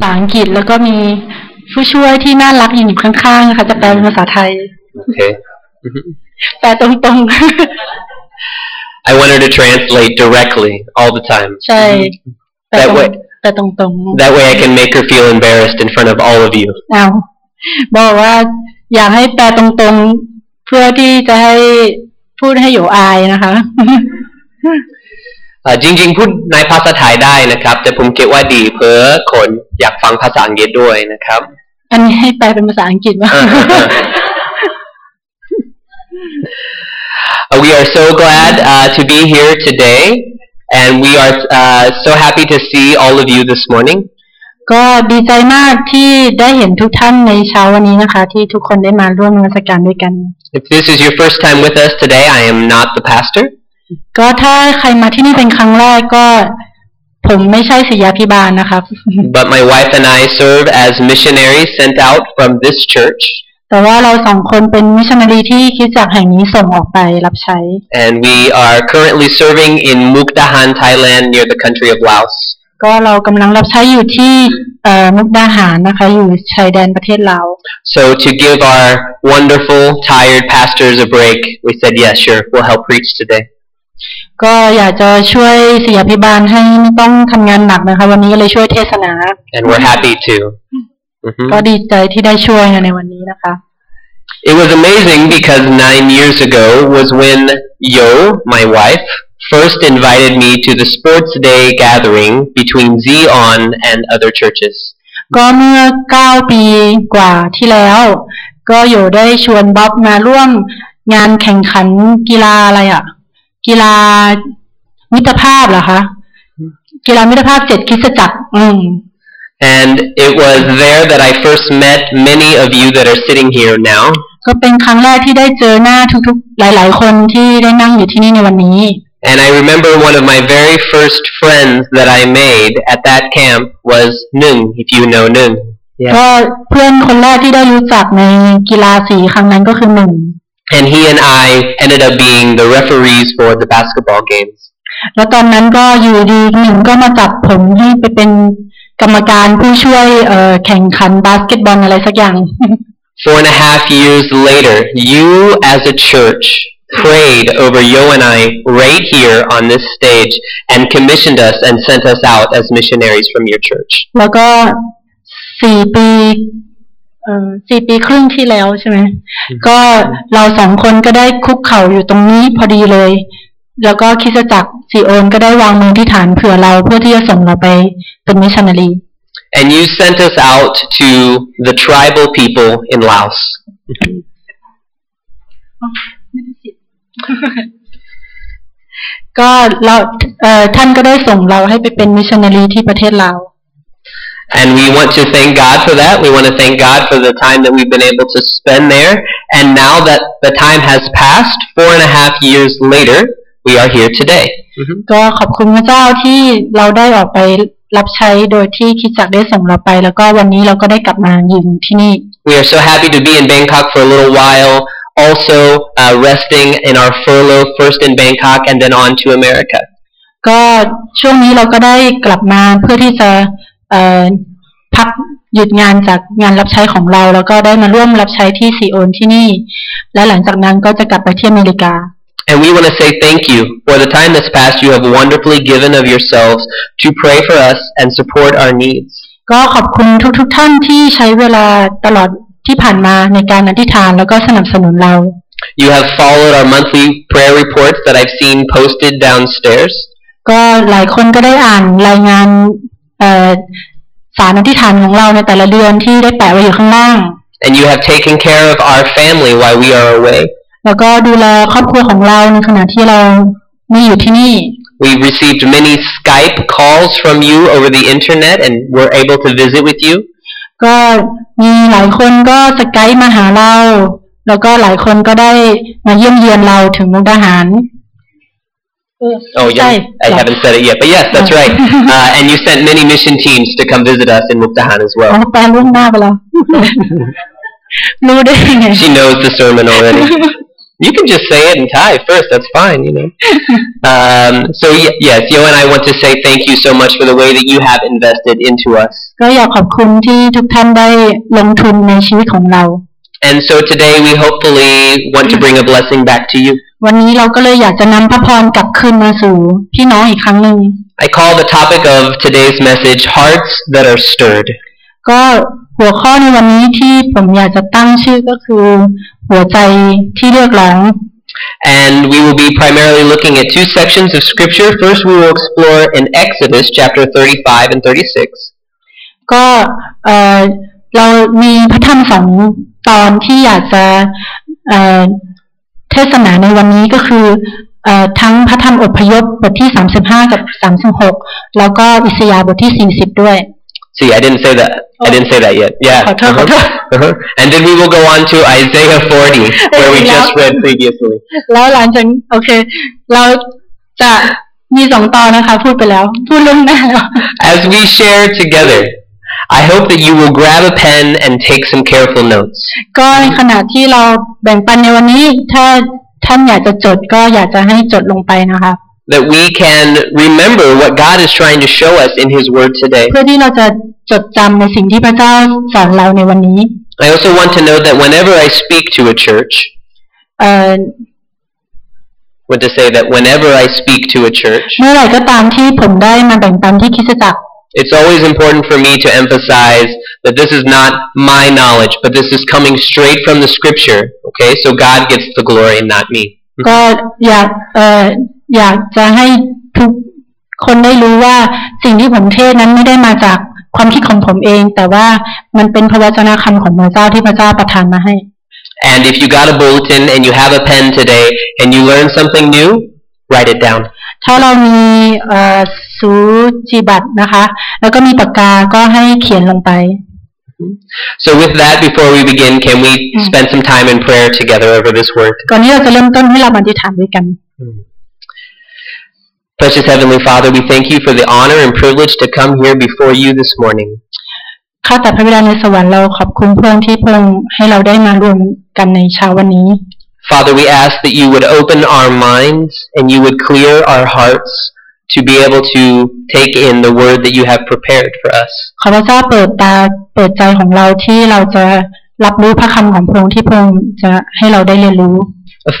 ภาษาอังกฤษแล้วก็มีผู้ช่วยที่น่ารักอยู่ข้างๆค่ะจะแปลเป็นภาษาไทย Okay. แปลตรงๆ I want her to translate directly all the time. ใช่แปลตรง That way แปลตรง That way I can make her feel embarrassed in front of all of you. ๆเอาบอกว่าอยากให้แปลตรงๆ เพื่อที่จะให้พูดให้อยู่อายนะคะเอ่อ จริง ๆ พูดในภาษาไทยได้นะครับ แต่ผมคิดว่าดีเพื่อคนอยากฟังภาษาอังกฤษด้วยนะครับ อันนี้ให้แปลเป็นภาษาอังกฤษว่า Uh, we are so glad uh, to be here today, and we are uh, so happy to see all of you this morning. ก็ดีใจมากที่ได้เห็นทุกท่านในเช้าวันนี้นะคะ ที่ทุกคนได้มาร่วมนมัสการด้วยกัน If this is your first time with us today, I am not the pastor. ก็ถ้าใครมาที่นี่เป็นครั้งแรกก็ผมไม่ใช่ศิษยาพิบาลนะครับ But my wife and I serve as missionaries sent out from this church, แต่ว่าเราสองคนเป็นมิชชันนารีที่คริดจักรแห่งนี้ส่งออกไปรับใช้ and we are currently serving in Mukdahan, Thailand, near the country of Laos. ก็เรากำลังรับใช้อยู่ที่เอ่อมุกดาหารนะคะอยู่ชายแดนประเทศลาว So to give our wonderful, tired pastors a break, we said, yes, sure, we'll help preach today. ก็อยากจะช่วยศิษยาพิบาลให้ไม่ต้องทำงานหนักนะคะ วันนี้ก็เลยช่วยเทศนา And we're happy to. Mhm. ก็ดีใจที่ได้ช่วยในวันนี้นะคะ It was amazing because nine years ago was when Yo, my wife, first invited me to the sports day gathering between Zion and other churches. ก็เมื่อเก้าปีกว่าที่แล้ว ก็อยู่ได้ชวนบ๊อบมาร่วมงานแข่งขันกีฬาอะไรอะ่ะ กีฬามิตรภาพเหรอคะกีฬามิตรภาพเจ็ดคริสตจักรอืม And it was there that I first met many of you that are sitting here now. ก็เป็นครั้งแรกที่ได้เจอหน้าทุกๆ หลาย ๆ คนที่ได้นั่งอยู่ที่นี่ในวันนี้ And I remember one of my very first friends that I made at that camp was Nung, if you know Nung. ก็ Yeah. เพื่อนคนแรกที่ได้รู้จักในกีฬาสีครั้งนั้นก็คือหนึ่ง And he and I ended up being the referees for the basketball games. แล้วตอนนั้นก็อยู่ดีหนึ่งก็มาจับผมให้ไปเป็นกรรมการผู้ช่วยเอ่อแข่งขันบาสเกตบอลอะไรสักอย่าง Four and a half years later, you as a church prayed over Yo and I right here on this stage and commissioned us and sent us out as missionaries from your church. แล้วก็สี่ปีเอ่อ สี่ปีครึ่งที่แล้วใช่ไหมก็เราสองคนก็ได้คุกเข่าอยู่ตรงนี้พอดีเลย แล้วก็คริสตจักรซีโอนก็ได้วางมือที่ฐานเผื่อเราเพื่อที่จะส่งเราไปเป็นมิชชันนารี And you sent us out to the tribal people in Laos. ก็เราเอ่อท่านก็ได้ส่งเราให้ไปเป็นมิชชันนารีที่ประเทศลาว And we want to thank God for that. We want to thank God for the time that we've been able to spend there. And now that the time has passed, four and a half years later, we are here today. Mm-hmm. ก็ขอบคุณพระเจ้าที่เราได้ออกไปรับใช้โดยที่คิดจักได้ส่งเราไป We are so happy to be in Bangkok for a little while. Also uh, resting in our furlough, first in Bangkok and then on to America. ก็ช่วงนี้เราก็ได้กลับมาเพื่อที่จะ พักหยุดงานจากงานรับใช้ของเรา แล้วก็ได้มาร่วมรับใช้ที่ซีโอนที่นี่ และหลังจากนั้นก็จะกลับไปที่อเมริกา And we want to say thank you for the time that's passed. You have wonderfully given of yourselves to pray for us and support our needs. ก็ขอบคุณทุกๆทท่านที่ใช้เวลาตลอดที่ผ่านมาในการอธิษฐานแล้วก็สนับสนุนเรา You have followed our monthly prayer reports that I've seen posted downstairs. ก็หลายคนก็ได้อ่านรายงานเอ่อ สารอธิษฐานของเราในแต่ละเดือนที่ได้แปะไว้อยู่ข้างล่าง And you have taken care of our family while we are away. แล้วก็ดูแลครอบครัวของเราในขณะที่เราไม่อยู่ที่นี่ We've received many Skype calls from you over the internet and we're able to visit with you. ก็มีหลายคนก็สกายมาหาเรา แล้วก็หลายคนก็ได้มาเยี่ยมเยียนเราถึงมุกดาหาร Oh, yeah. I haven't said it yet, but yes, that's right. Uh, and you sent many mission teams to come visit us in Mukdahan as well. she knows the sermon already. You can just say it in Thai first. That's fine, you know. Um, so y- yes, Yo and I want to say thank you so much for the way that you have invested into us. And so today we hopefully want to bring a blessing back to you. วันนี้เราก็เลยอยากจะนำพระพรกลับคืนมาสู่พี่น้องอีกครั้งหนึ่ง I call the topic of today's message Hearts That Are Stirred. ก็หัวข้อในวันนี้ที่ผมอยากจะตั้งชื่อก็คือ หัวใจที่เรียกร้อง And we will be primarily looking at two sections of scripture. First, we will explore in Exodus chapter 35 and 36. ก็เอ่อเรามีพระธรรมสอง ตอนที่อยากจะเอ่อเทศนาในวันนี้ก็คือเอ่อทั้งพระธรรมอพยพบทที่35กับ36แล้วก็อิสยาห์บทที่40ด้วย See, I didn't say that. I didn't say that yet. Yeah. ขอโทษขอโทษ Uh-huh. And then we will go on to Isaiah 40, where we just read previously. แล้วหลังจากโอเค เราจะมีสองตอนนะคะ พูดไปแล้ว พูดเรื่องหน้าแล้ว As we share together, I hope that you will grab a pen and take some careful notes. ก็ในขณะที่เราแบ่งปันในวันนี้ ถ้าท่านอยากจะจดก็อยากจะให้จดลงไปนะคะ That we can remember what God is trying to show us in His Word today. เพื่อที่เราจะจดจำในสิ่งที่พระเจ้าสอนเราในวันนี้ I also want to note that whenever I speak to a church, เอ่อ want to say that whenever I speak to a church, เมื่อไหร่ก็ตามที่ผมได้มาแบ่งปันที่คริสตจักร it's always important for me to emphasize that this is not my knowledge, but this is coming straight from the Scripture. Okay, so God gets the glory and not me. ก็อยากเอ่ออยากจะให้ทุกคนได้รู้ว่าสิ่งที่ผมเทศนั้นไม่ได้มาจากความคิดของผมเอง แต่ว่ามันเป็นพระวจนะคำของพระเจ้าที่พระเจ้าประทานมาให้ And if you got a bulletin and you have a pen today and you learn something new, write it down. ถ้าเรามีเอ่อ สูจิบัตรนะคะ แล้วก็มีปากกาก็ให้เขียนลงไป So with that, before we begin, can we spend some time in prayer together over this word? ก่อนนี้เราจะเริ่มต้นให้เราอธิษฐานด้วยกัน Precious Heavenly Father, we thank you for the honor and privilege to come here before you this morning. ข้าแต่พระบิดาในสวรรค์เราขอบคุณพระองค์ที่พระองค์ให้เราได้มารวมกันในเช้าวันนี้ Father, we ask that you would open our minds and you would clear our hearts to be able to take in the word that you have prepared for us. ขอพระเจ้าเปิดตาเปิดใจของเราที่เราจะรับรู้พระคำของพระองค์ที่พระองค์จะให้เราได้เรียนรู้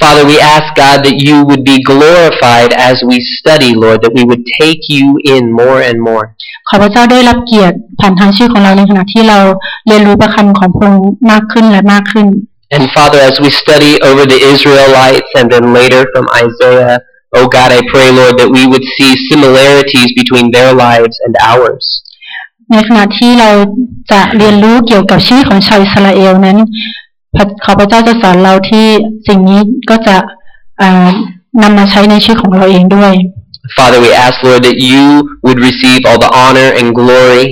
Father, we ask God that you would be glorified as we study, Lord, that we would take you in more and more. ขอพระเจ้าได้รับเกียรติผ่านทางชื่อของเราในขณะที่เราเรียนรู้พระคำของพระองค์มากขึ้นและมากขึ้น And Father, as we study over the Israelites and then later from Isaiah, oh God, I pray, Lord, that we would see similarities between their lives and ours. ในขณะที่เราจะเรียนรู้เกี่ยวกับชีวิตของชาวอิสราเอลนั้นพระขอพระเจ้าจะสอนเราที่สิ่งนี้ก็จะอ่านำมาใช้ในชีวิตของเราเองด้วย Father, we ask, Lord, that you would receive all the honor and glory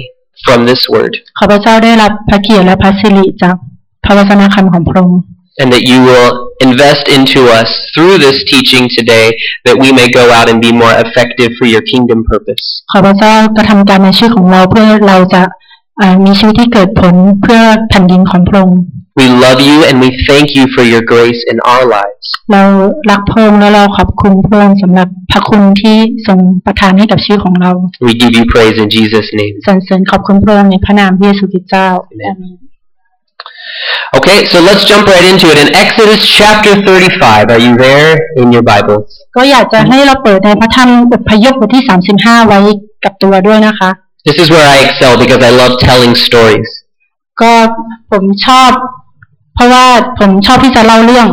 from this word, ขอพระเจ้าได้รับพระเกียรติและพระสิริจากพระวจนะคำของพระองค์ and that you will invest into us through this teaching today that we may go out and be more effective for your kingdom purpose. ขอพระเจ้ากระทำการในชีวิตของเราเพื่อเราจะอ่ามีชีวิตที่เกิดผลเพื่อแผ่นดินของพระองค์ We love you and we thank you for your grace in our lives. เรารักพระองค์และเราขอบคุณพระองค์สำหรับพระคุณที่ทรงประทานให้กับชีวิตของเรา We give you praise in Jesus' name. สรรเสริญขอบคุณพระองค์ในพระนามพระเยซูคริสต์เจ้า Amen. Okay, so let's jump right into it. In Exodus chapter 35, are you there in your Bibles? ก็อยากจะให้เราเปิดในพระธรรมอพยพบทที่ 35 ไว้กับตัวด้วยนะคะ This is where I excel because I love telling stories. ก็ผมชอบ เพราะว่าผมชอบที่จะเล่าเรื่อง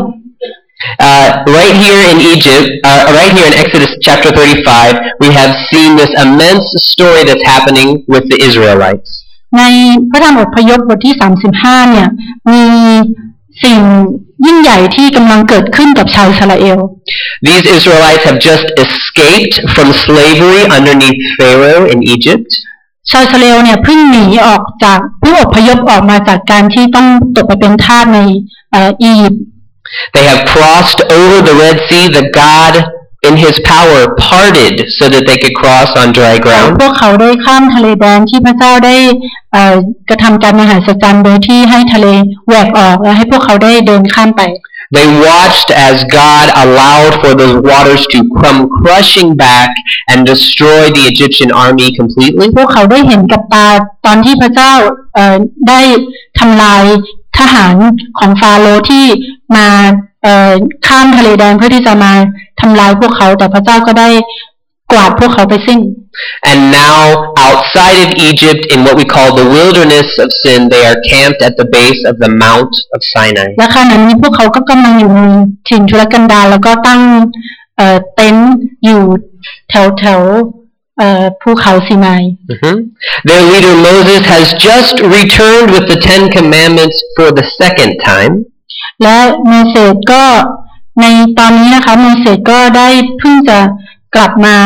Uh, right here in Egypt, uh, right here in Exodus chapter 35, we have seen this immense story that's happening with the Israelites. ในพระธรรมอพยพบทที่35เนี่ย มีสิ่งยิ่งใหญ่ที่กำลังเกิดขึ้นกับชาวอิสราเอล These Israelites have just escaped from slavery underneath Pharaoh in Egypt. ชาวอิสราเอลเนี่ยเพิ่งหนีออกจากเพิ่งอพยพออกมาจากการที่ต้องตกไปเป็นทาสในเอ่ออียิปต์ They have crossed over the Red Sea that God, in His power, parted so that they could cross on dry พ ground. วกเขาได้ข้ามทะเลแดงที่พระเจ้าได้เอ่อกระทำการมหัศจรรย์โดยที่ให้ทะเลแหวกออกและให้พวกเขาได้เดินข้ามไป They watched as God allowed for those waters to come crushing back and destroy the Egyptian army completely. พวกเขาได้เห็นกับตาตอนที่พระเจ้าเอ่อได้ทำลายทหารของฟาโรห์ที่มาเอ่อ ข้ามทะเลแดงเพื่อที่จะมาทำลายพวกเขาแต่พระเจ้าก็ได้กวาดพวกเขาไปสิ้น And now, outside of Egypt, in what we call the wilderness of sin, they are camped at the base of the Mount of Sinai. และขณะนี้พวกเขาก็กำลังอยู่ในถิ่นทุรกันดารแล้วก็ตั้งเอ่อเต็นท์อยู่แถวแถวๆเอ่อภูเขาซีนาย Mhm. Their leader Moses has just returned with the Ten Commandments for the second time. และโมเสสก็ในตอนนี้นะคะโมเสสก็ได้เพิ่งจะกลับมา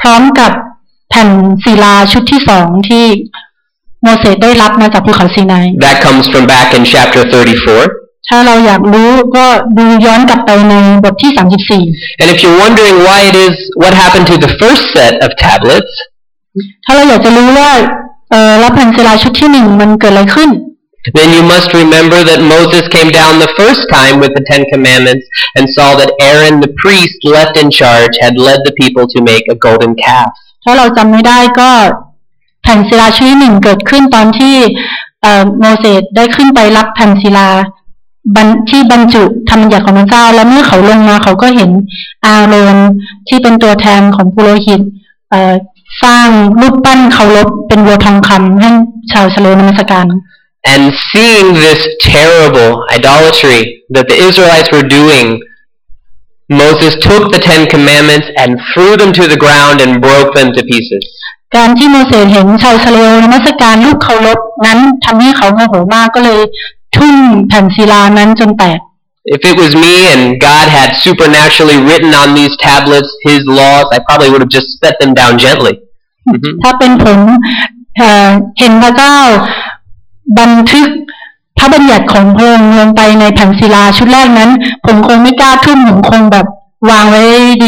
พร้อมกับแผ่นศิลาชุดที่สองที่โมเสสได้รับมาจากภูเขาซีนาย That comes from back in chapter 34. ถ้าเราอยากรู้ก็ดูย้อนกลับไปในบทที่ 34 And if you're wondering why it is what happened to the first set of tablets, ถ้าเราอยากจะรู้ว่าเออรับแผ่นศิลาชุดที่หนึ่งมันเกิดอะไรขึ้น then you must remember that Moses came down the first time with the Ten Commandments and saw that Aaron the priest left in charge had led the people to make a golden calf. ถ้าเราจำไม่ได้ก็แผ่นศิลาชุดที่หนึ่งเกิดขึ้นตอนที่เอ่อโมเสสได้ขึ้นไปรับแผ่นศิลาบรรที่บรรจุธรรมบัญญัติของพระเจ้า แล้วเมื่อเขาลงมาเขาก็เห็นอาโรนที่เป็นตัวแทนของปุโรหิตเอ่อสร้างรูปปั้นเคารพเป็นวัวทองคำให้ชาวชโลนมัสการ And seeing this terrible idolatry that the Israelites were doing, Moses took the Ten Commandments and threw them to the ground and broke them to pieces. การที่โมเสสเห็นชาวชโลนมัสการรูปเคารพนั้นทำให้เขาโมโหมากก็เลยทุ่มแผ่นศิลานั้นจนแตก If it was me and God had supernaturally written on these tablets his laws, I probably would have just set them down gently. Mhm. ถ้าเป็นผมเอ่อเห็นพระเจ้า บันทึกพระบัญญัติของพระองค์ลงไปในแผ่นศิลาชุดแรกนั้น ผมคงไม่กล้าทุ่มผมคงแบบวางไว้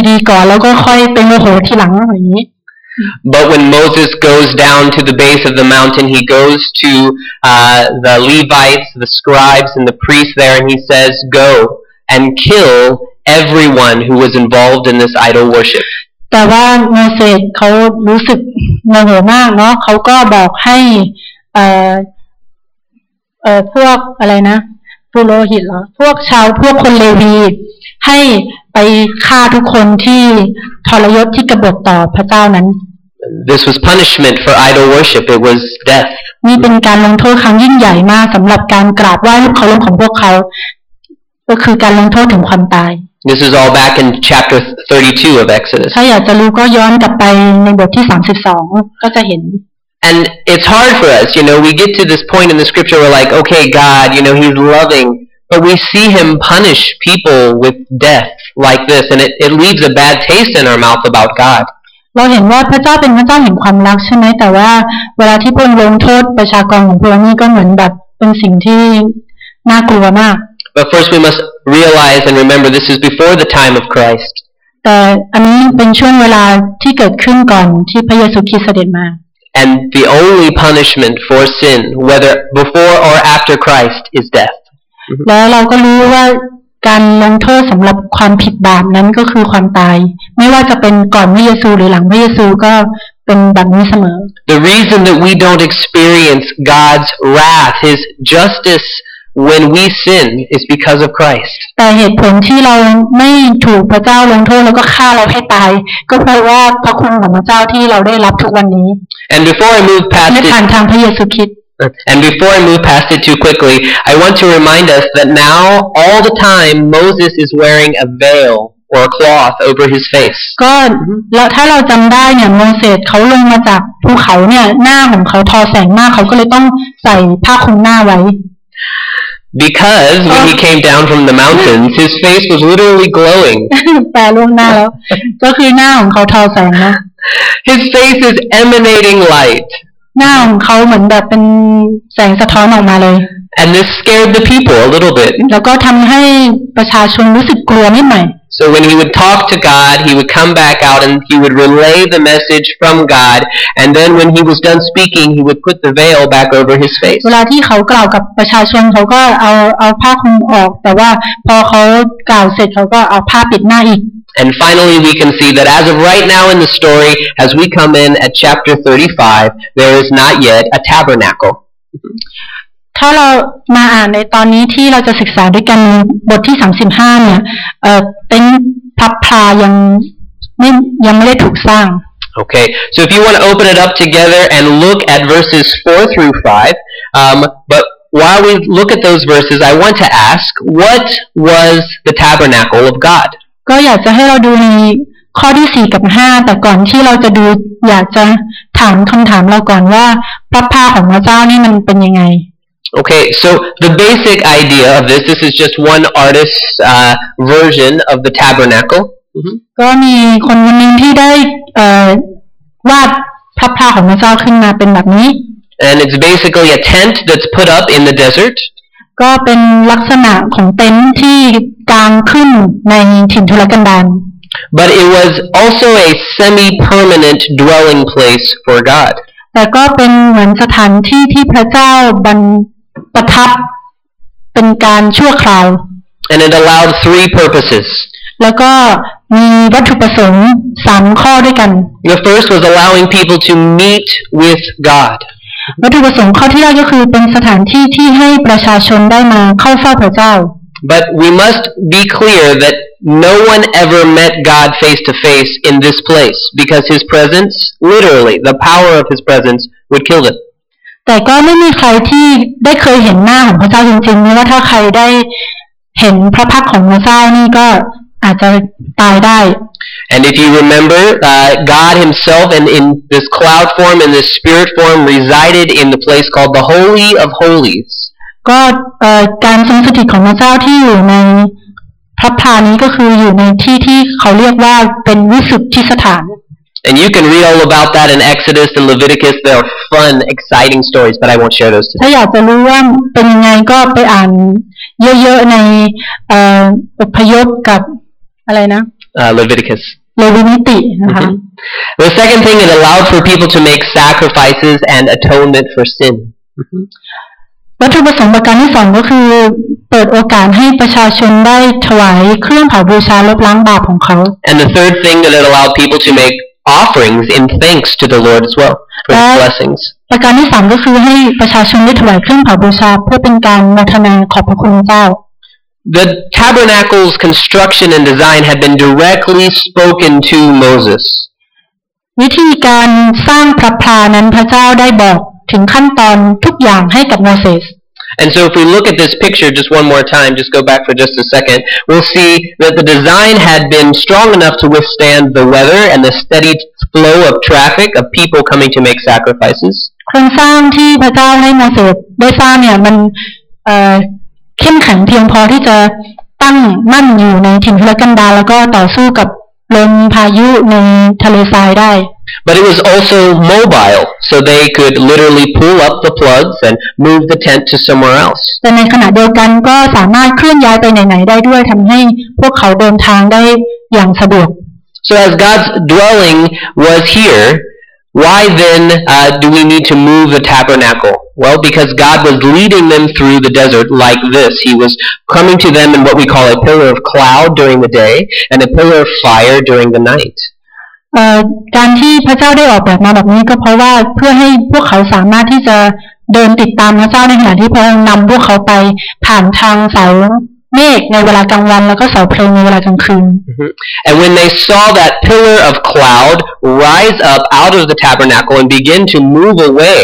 ดีๆก่อนแล้วก็ค่อยไปโมโหทีหลังอย่างนี้ But when Moses goes down to the base of the mountain, he goes to uh, the Levites, the scribes, and the priests there, and he says, Go and kill everyone who was involved in this idol worship. แต่ว่าโมเสสเขารู้สึกโมโหมากเนาะเขาก็บอกให้ เอ่อเอ่อพวกอะไรนะปุโรหิตเหรอ พวกชาวพวกคนเลวี ให้ไปฆ่าทุกคนที่ทรยศที่กบฏต่อพระเจ้านั้น This was punishment for idol worship. It was death. นี่เป็นการลงโทษครั้งยิ่งใหญ่มากสำหรับการกราบไหว้รูปเคารพของพวกเขา ก็คือการลงโทษถึงความตาย This is all back in chapter 32 of Exodus. ถ้าอยากจะรู้ก็ย้อนกลับไปในบทที่สามสิบสองก็จะเห็น And it's hard for us, you know, we get to this point in the scripture we're like, okay, God, you know, He's loving, but we see Him punish people with death like this, and it, it leaves a bad taste in our mouth about God. เราเห็นว่าพระเจ้าเป็นพระเจ้าแห่งความรักใช่ไหมแต่ว่าเวลาที่พระองค์ลงโทษประชากรของพระองค์นี่ก็เหมือนแบบเป็นสิ่งที่น่ากลัวมาก But first we must realize and remember this is before the time of Christ. แต่อันนี้เป็นช่วงเวลาที่เกิดขึ้นก่อนที่พระเยซูคริสต์เสด็จมา And the only punishment for sin, whether before or after Christ, is death. แล้วเราก็รู้ว่าการลงโทษสำหรับความผิดบาปนั้นก็คือความตาย ไม่ว่าจะเป็นก่อนพระเยซูหรือหลังพระเยซูก็เป็นแบบนี้เสมอ The reason that we don't experience God's wrath, His justice, when we sin is because of Christ. แต่เหตุผลที่เราไม่ถูกพระเจ้าลงโทษแล้วก็ฆ่าเราให้ตาย ก็เพราะว่าพระคุณของพระเจ้าที่เราได้รับทุกวันนี้ And before I move past ในผ่าน it, ทางพระเยซูคริสต์ and before I move past it too quickly, I want to remind us that now, all the time, Moses is wearing a veil or a cloth over his face. ก็แล้วถ้าเราจำได้เนี่ยโมเสสเขาลงมาจากภูเขาเนี่ยหน้าของเขาทอแสงมากเขาก็เลยต้องใส่ผ้าคลุมหน้าไว้ Because when he came down from the mountains, his face was literally glowing. แปลล่วงหน้าแล้ว ก็คือหน้าของเขาทอแสงนะ His face is emanating light. หน้าของเขาเหมือนแบบเป็นแสงสะท้อนออกมาเลย And this scared the people a little bit. แล้วก็ทำให้ประชาชนรู้สึกกลัวนิดหน่อย So when he would talk to God, he would come back out and he would relay the message from God. And then when he was done speaking, he would put the veil back over his face. เวลาที่เขากล่าวกับประชาชนเขาก็เอาเอาผ้าคลุมออก แต่ว่าพอเขากล่าวเสร็จเขาก็เอาผ้าปิดหน้าอีก And finally, we can see that as of right now in the story, as we come in at chapter 35, there is not yet a tabernacle. ถ้าเรามาอ่านในตอนนี้ที่เราจะศึกษาด้วยกันบทที่สามสิบห้าเนี่ยเอ่อเต็นท์พับพลายังไม่ยังไม่ได้ถูกสร้าง Okay, so if you want to open it up together and look at verses 4 through 5, um, but while we look at those verses, I want to ask, what was the tabernacle of God? ก็อยากจะให้เราดูในข้อที่สี่กับห้าแต่ก่อนที่เราจะดูอยากจะถามคำถามเราก่อนว่าพระพาของพระเจ้านี่มันเป็นยังไง Okay, so the basic idea of this, this is just one artist's uh, version of the tabernacle. ก็มีคนคนหนึ่งที่ได้เอ่อวาดพระพาของพระเจ้าขึ้นมาเป็นแบบนี้ And it's basically a tent that's put up in the desert. ก็เป็นลักษณะของเต็นท์ที่กางขึ้นในถิ่นทุรกันดาร But it was also a semi-permanent dwelling place for God. แต่ก็เป็นเหมือนสถานที่ที่พระเจ้าบัน ประทับเป็นการชั่วคราว And it allowed three purposes. แล้วก็มีวัตถุประสงค์สามข้อด้วยกัน The first was allowing people to meet with God. วัตถุประสงค์ข้อที่แรกก็คือเป็นสถานที่ที่ให้ประชาชนได้มาเข้าเฝ้าพระเจ้า But we must be clear that no one ever met God face to face in this place because his presence, literally, the power of his presence, would kill them. แต่ก็ไม่มีใครที่ได้เคยเห็นหน้าของพระเจ้าจริงๆไม่ว่าถ้าใครได้เห็นพระพักตร์ของพระเจ้านี่ก็อาจจะตายได้ And if you remember, uh, God himself and in this cloud form and this spirit form resided in the place called the Holy of Holies. ก็เอ่อการทรงสถิตของพระเจ้าที่อยู่ในพระพลานี้ก็คืออยู่ในที่ที่เขาเรียกว่าเป็นวิสุทธิสถาน And you can read all about that in Exodus and Leviticus. They are fun, exciting stories, but I won't share those today. ถ้าอยากจะรู้ว่าเป็นยังไงก็ไปอ่านเยอะๆในเอ่ออพยพกับอะไรนะ Uh, Leviticus. เลวินิตินะคะ The second thing, it allowed for people to make sacrifices and atonement for sin. วัตถุประสงค์ประการที่สองก็คือ เปิดโอกาสให้ประชาชนได้ถวายเครื่องเผาบูชาลบล้างบาปของเขา And the third thing, that it allowed people to make offerings in thanks to the Lord as well for his Uh, blessings. ประการที่สามก็คือให้ประชาชนได้ถวายเครื่องเผาบูชา เพื่อเป็นการโมทนาขอบพระคุณเจ้า The tabernacle's construction and design had been directly spoken to Moses. วิธีการสร้างพระพลานั้นพระเจ้าได้บอกถึงขั้นตอนทุกอย่างให้กับโมเสส And so if we look at this picture just one more time, just go back for just a second, we'll see that the design had been strong enough to withstand the weather and the steady flow of traffic of people coming to make sacrifices. โครงสร้างที่พระเจ้าให้โมเสสได้สร้างเนี่ยมันเอ่อเข้มแข็งเพียงพอที่จะตั้งมั่นอยู่ในถิ่นทุรกันดารแล้วก็ต่อสู้กับลมพายุในทะเลทรายได้ But it was also mobile, so they could literally pull up the plugs and move the tent to somewhere else. แต่ในขณะเดียวกันก็สามารถเคลื่อนย้ายไปไหนๆได้ด้วยทำให้พวกเขาเดินทางได้อย่างสะดวก So as God's dwelling was here, why then uh, do we need to move the tabernacle? Well, because God was leading them through the desert like this. He was coming to them in what we call a pillar of cloud during the day and a pillar of fire during the night. เอ่อการที่พระเจ้าได้ออกแบบมาแบบนี้ก็เพราะว่าเพื่อให้พวกเขาสามารถที่จะเดินติดตามพระเจ้าในขณะที่พระองค์นำพวกเขาไปผ่านทางเสาเมฆในเวลากลางวันแล้วก็เสาเพลิงในเวลากลางคืน And when they saw that pillar of cloud rise up out of the tabernacle and begin to move away,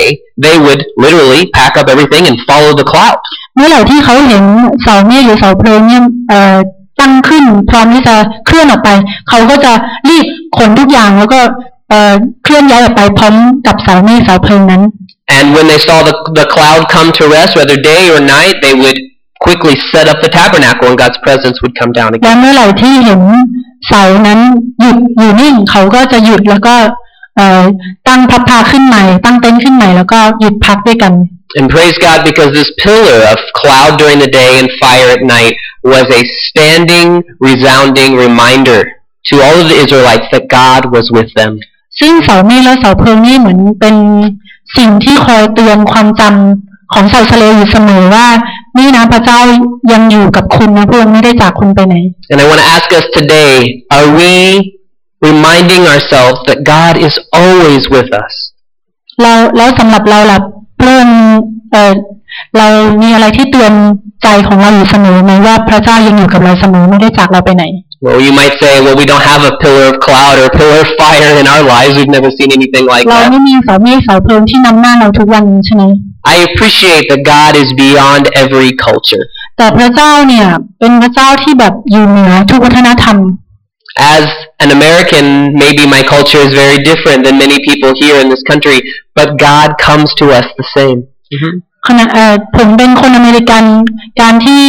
they would literally pack up everything and follow the cloud. เมื่อไหร่ที่เขาเห็นเสาเมฆหรือเสาเพลิงเนี่ยเอ่อตั้งขึ้นพร้อมที่จะเคลื่อนออกไป เขาก็จะรีบ ขนทุกอย่างแล้วก็เอ่อเคลื่อนย้ายออกไปพร้อมกับเสาเมฆเสาเพลิงนั้น And when they saw the, the cloud come to rest, whether day or night, they would quickly set up the tabernacle and God's presence would come down และ again. เมื่อไหร่ที่เห็นเสานั้นหยุดอยู่นิ่งเขาก็จะหยุดแล้วก็เอ่อตั้งพับพาขึ้นใหม่ตั้งเต็นท์ขึ้นใหม่แล้วก็หยุดพักด้วยกัน And praise God because this pillar of cloud during the day and fire at night was a standing, resounding reminder to all of the Israelites that God was with them. ซึ่งเสาเมฆและเสาเพลิงนี่เหมือนเป็นสิ่งที่คอยเตือนความจำของชาวทะเลอยู่เสมอว่านี่นะพระเจ้ายังอยู่กับคุณนะพระองค์ไม่ได้จากคุณไปไหน And I want to ask us today, are we reminding ourselves that God is always with us? เราแล้วสำหรับเราล่ะพระองค์เออเรามีอะไรที่เตือนใจของเราอยู่เสมอไหมว่าพระเจ้ายังอยู่กับเราเสมอไม่ได้จากเราไปไหน Well, you might say, well, we don't have a pillar of cloud or a pillar of fire in our lives. We've never seen anything like เรา that. ไม่มีเสาเมฆเสาเพลิงที่นำหน้าเราทุกวันใช่ไหม I appreciate that God is beyond every culture. แต่พระเจ้าเนี่ยเป็นพระเจ้าที่แบบอยู่เหนือทุกวัฒนธรรม As an American, maybe my culture is very different than many people here in this country, but God comes to us the same. ขณะเอ่อผมเป็นคนอเมริกัน การที่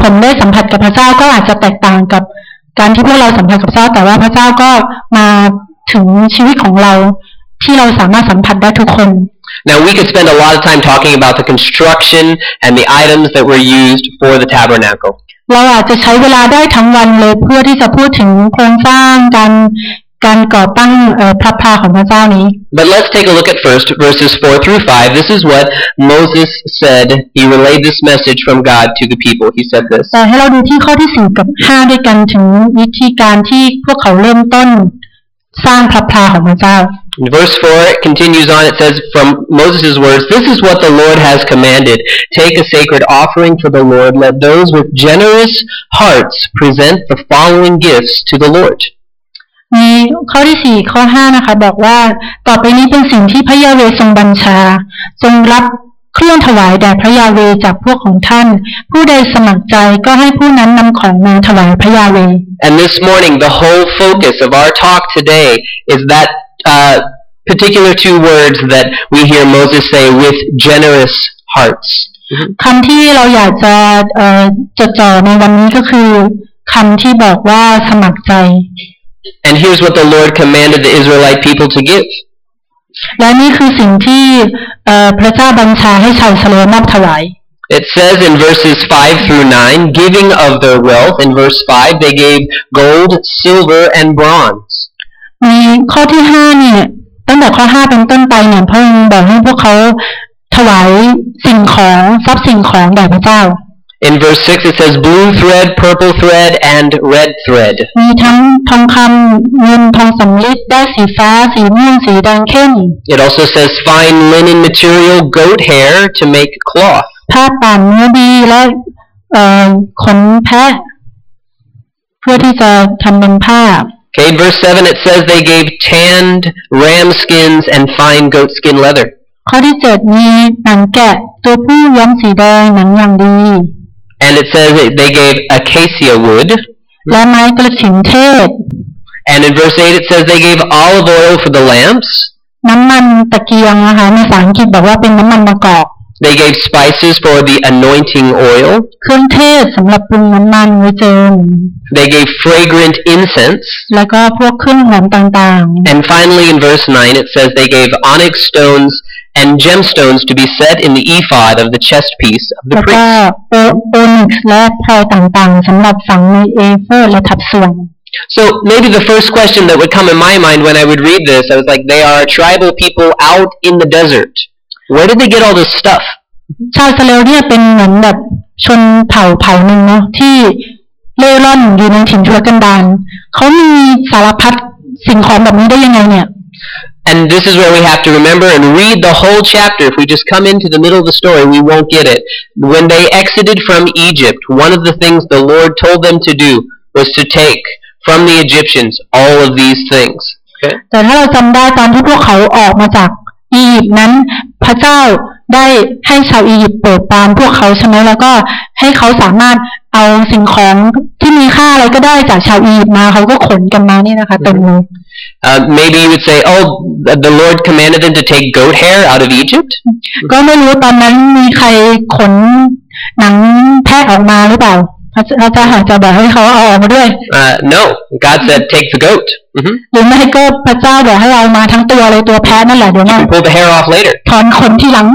ผมได้สัมผัสกับพระเจ้าก็อาจจะแตกต่างกับ การที่พวกเราสัมผัสกับพระเจ้า แต่ว่าพระเจ้าก็มาถึงชีวิตของเราที่เราสามารถสัมผัสได้ทุกคน Now, we could spend a lot of time talking about the construction and the items that were used for the tabernacle. เราอาจจะใช้เวลาได้ทั้งวันเลยเพื่อที่จะพูดถึงโครงสร้างการ การก่อตั้งเอ่อพระพลาของพระเจ้านี้ But let's take a look at first verses 4 through 5. This is what Moses said. He relayed this message from God to the people. He said this. แต่ให้เราดูที่ข้อที่สี่กับห้าด้วยกันถึงวิธีการที่พวกเขาเริ่มต้นสร้างพระพลาของพระเจ้า In verse 4, it continues on. It says, from Moses' words, This is what the Lord has commanded. Take a sacred offering for the Lord. Let those with generous hearts present the following gifts to the Lord. มีข้อที่สี่ข้อห้านะคะ บอกว่าต่อไปนี้เป็นสิ่งที่พระยาเวทรงบัญชา ทรงรับเครื่องถวายแด่พระยาเวจากพวกของท่าน ผู้ใดสมัครใจก็ให้ผู้นั้นนำของมาถวายพระยาเว And this morning, the whole focus of our talk today is that uh, particular two words that we hear Moses say, with generous hearts. คำที่เราอยากจะเอ่อจดจ่อในวันนี้ก็คือคำที่บอกว่าสมัครใจ And here's what the Lord commanded the Israelite people to give. และนี่คือสิ่งที่เอ่อพระเจ้าบัญชาให้ชาวอิสราเอลมอบถวาย It says in verses 5 through 9, giving of their wealth. In verse 5, they gave gold, silver, and bronze. ในข้อที่ห้าเนี่ยตั้งแต่ข้อห้าเป็นต้นไปเนี่ยพระองค์บอกให้พวกเขาถวายสิ่งของทรัพย์สิ่งของแด่พระเจ้า In verse 6, it says blue thread, purple thread, and red thread. มีทั้งทองคำเงินทองสำริดได้สีฟ้า สีม่วงสีแดงเข้ม It also says fine linen material, goat hair to make cloth. ผ้าป่านเนื้อดีและเอ่อขนแพะ เพื่อที่จะทำเป็นผ้า Okay, in verse 7, it says they gave tanned ram skins and fine goat skin leather. ข้อที่เจ็ดมีหนังแกะ ตัวผู้ย้อมสีแดงหนังอย่างดี And it says that they gave acacia wood. และไม้กระถิ่นเทศ And in verse 8, it says they gave olive oil for the lamps. น้ำมันตะเกียงนะคะในภาษาอังกฤษบอกว่าเป็นน้ำมันมะกอก They gave spices for the anointing oil. เครื่องเทศสำหรับปรุงน้ำมันไว้เจิม They gave fragrant incense. แล้วก็พวกเครื่องหอมต่าง And finally, in verse 9, it says they gave onyx stones and gemstones to be set in the ephod of the chest piece of ๆ the แล้วก็ priest. โอโอนิกซ์และพลอยต่างๆสำหรับฝังในเอโฟดและทับส่วน So maybe the first question that would come in my mind when I would read this, I was like, they are a tribal people out in the desert. Where did they get all this stuff? ชาวอิสราเอลเนี่ยเป็นเหมือนแบบชนเผ่าเผ่าหนึ่งเนาะที่เล่ร่อนอยู่ในถิ่นทุรกันดารเขามีสารพัดสิ่งของแบบนี้ได้ยังไงเนี่ย And this is where we have to remember and read the whole chapter. If we just come into the middle of the story, we won't get it. When they exited from Egypt, one of the things the Lord told them to do was to take from the Egyptians all of these things. Okay? แต่ถ้าเราจำได้ตอนที่พวกเขาออกมาจากอียิปต์นั้น พระเจ้า ได้ให้ชาวอียิปต์โปรดปรานพวกเขาใช่ไหมแล้วก็ให้เขาสามารถเอาสิ่งของที่มีค่าอะไรก็ได้จากชาวอียิปต์มาเขาก็ขนกันมานี่นะคะเต็มเลย Uh, maybe you would say, oh, the the Lord commanded them to take goat hair out of Egypt. ก็ไม่รู้ตอนนั้นมีใครขนหนังแพะออกมาหรือเปล่าพระเจ้าอาจจะบอกให้เขาเอาออกมาด้วย Uh, no, God said take the goat. hmm หรือไม่ก็พระเจ้าบอกให้เอามาทั้งตัวเลยตัวแพะนั่นแหละเดี๋ยว You นะ can pull the hair off later. ถอนขนที่หลัง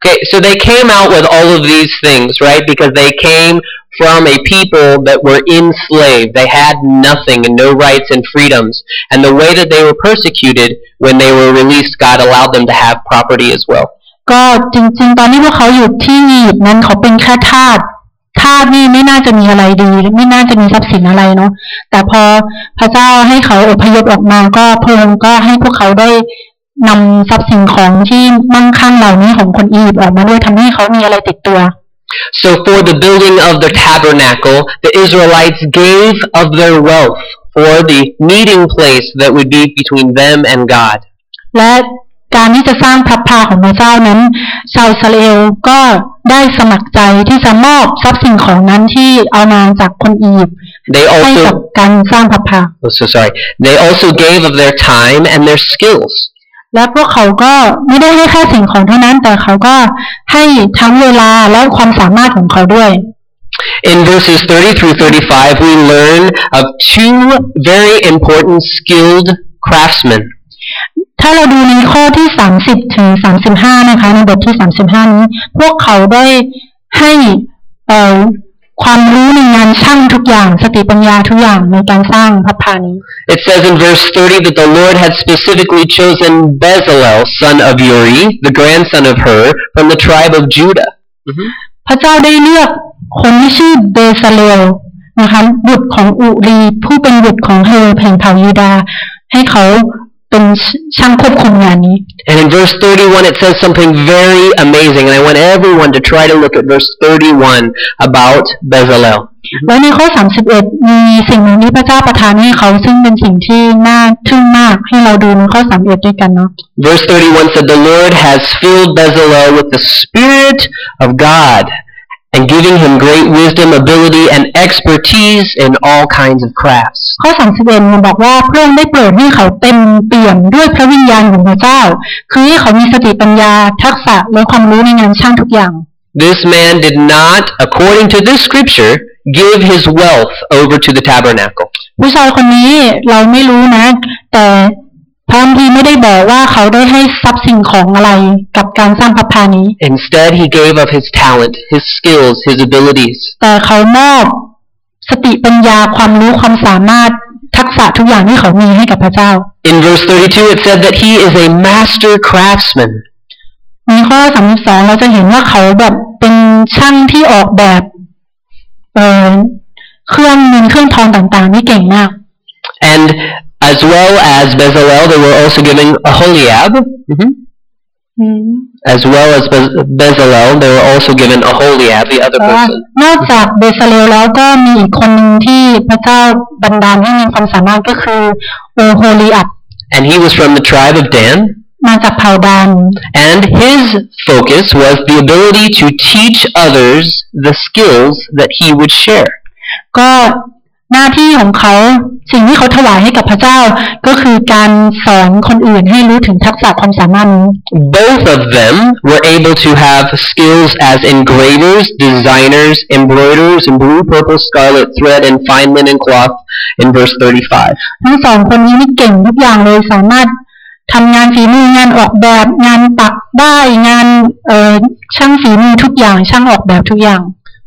Okay, so they came out with all of these things, right? Because they came from a people that were enslaved. They had nothing and no rights and freedoms. And the way that they were persecuted when they were released, God allowed them to have property as well. ก็จริง ๆ ตอนนี้พวกเขาอยู่ที่อียิปต์นั้นเขาเป็นแค่ทาสทาสนี่ไม่น่าจะมีอะไรดีไม่น่าจะมีทรัพย์สินอะไรเนาะแต่พอพระเจ้าให้เขาอพยพออกมาก็พระองค์ก็ให้พวกเขาได้ นำทรัพย์สินของที่มั่งคั่งเหล่านี้ของคนอียิปต์ออกมาด้วยทำให้เขามีอะไรติดตัว So for the building of the tabernacle, the Israelites gave of their wealth for the meeting place that would be between them and God. และการที่จะสร้างพระพลาของพระเจ้านั้น ชาวอิสราเอลก็ได้สมัครใจที่จะมอบทรัพย์สินของนั้นที่เอามาจากคนอียิปต์ They ให้กับ also, การสร้างพระพลา oh, so sorry. They also gave of their time and their skills. และพวกเขาก็ไม่ได้ให้แค่สิ่งของเท่านั้น แต่เขาก็ให้ทั้งเวลาและความสามารถของเขาด้วย In verses 30 through 35, we learn of two very important skilled craftsmen. ถ้าเราดูในข้อที่ 30 ถึง 35 นะคะ ในบทที่ 35 นี้ พวกเขาได้ให้เอ่อ ความรู้ในงานช่างทุกอย่างสติปัญญาทุกอย่างในการสร้างพระพลานี้ It says in verse 30 that the Lord had specifically chosen Bezalel, son of Uri, the grandson of Hur, from the tribe of Judah. พระเจ้าได้เลือกคนที่ชื่อเบซาเลลนะคะบุตรของอุรีผู้เป็นบุตรของเฮอแห่งเผ่ายูดาห์ให้เขา เป็นช่างควบคุมงานนี้ And in verse 31 it says something very amazing, and I want everyone to try to look at verse 31 about Bezalel. แล้วในข้อ 31 มีสิ่งหนึ่งที่พระเจ้าประทานให้เขาซึ่งเป็นสิ่งที่น่าทึ่งมากให้เราดูในข้อ 31 ด้วยกันเนาะ Verse 31 said, The Lord has filled Bezalel with the Spirit of God, and giving him great wisdom, ability, and expertise in all kinds of crafts. ข้อ 31มันบอกว่าพระองค์ได้โปรดให้เขาเต็มเปี่ยมด้วยพระวิญญาณของพระเจ้า คือให้เขามีสติปัญญาทักษะและความรู้ในงานช่างทุกอย่าง This man did not, according to this scripture, give his wealth over to the tabernacle. ผู้ชายคนนี้เราไม่รู้นะ แต่ พระคัมภีร์ไม่ได้บอกว่าเขาได้ให้ทรัพย์สิ่งของอะไรกับการสร้างพระพลานี้ Instead, he gave of his talent, his skills, his abilities. แต่เขามอบสติปัญญาความรู้ความสามารถทักษะทุกอย่างที่เขามีให้กับพระเจ้า In verse 32, it said that he is a master craftsman. ในข้อสามสองเราจะเห็นว่าเขาแบบเป็นช่างที่ออกแบบเอ่อเครื่องเงินเครื่องทองต่างๆนี่เก่งมาก And as well as Bezalel, they were also giving Aholiab. Mhm. อืม As well as Bez- Bezalel, they were also given Aholiab, the other แต่ว่า person. นอกจากเบซาเลลแล้วก็มีอีกคนหนึ่งที่พระเจ้าบันดาลให้มีความสามารถก็คือโอโฮลีอัด And he was from the tribe of Dan. มาจากเผ่าดาน And his focus was the ability to teach others the skills that he would share. ก็ หน้าที่ของเขาสิ่งที่เขาถวายให้กับพระเจ้าก็คือการสอนคนอื่นให้รู้ถึงทักษะความสามารถนี้ Both of them were able to have skills as engravers, designers, embroiderers in blue, purple, scarlet thread, and fine linen cloth in verse 35. ทั้งสองคนนี้นี่เก่งทุกอย่างเลยสามารถทำงานฝีมืองานออกแบบงานปักได้งานเอ่อช่างฝีมือทุกอย่างช่างออกแบบทุกอย่าง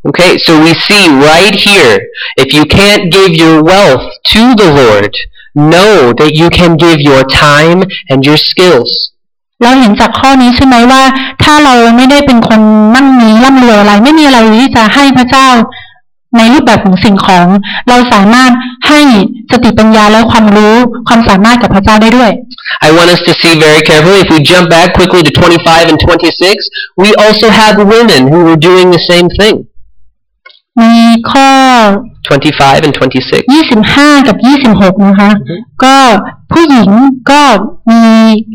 Okay, so we see right here, if you can't give your wealth to the Lord, know that you can give your time and your skills. เราเห็นจากข้อนี้ใช่ไหมว่า ถ้าเราไม่ได้เป็นคนมั่งมีร่ำรวยอะไร ไม่มีอะไรที่จะให้พระเจ้า ในรูปแบบของสิ่งของ เราสามารถให้สติปัญญาและความรู้ความสามารถกับพระเจ้าได้ด้วย I want us to see very carefully, if we jump back quickly to 25 and 26, we also have women who were doing the same thing. มีข้อ 25 and 26. 25 กับ 26 นะคะ ก็ผู้หญิงก็มี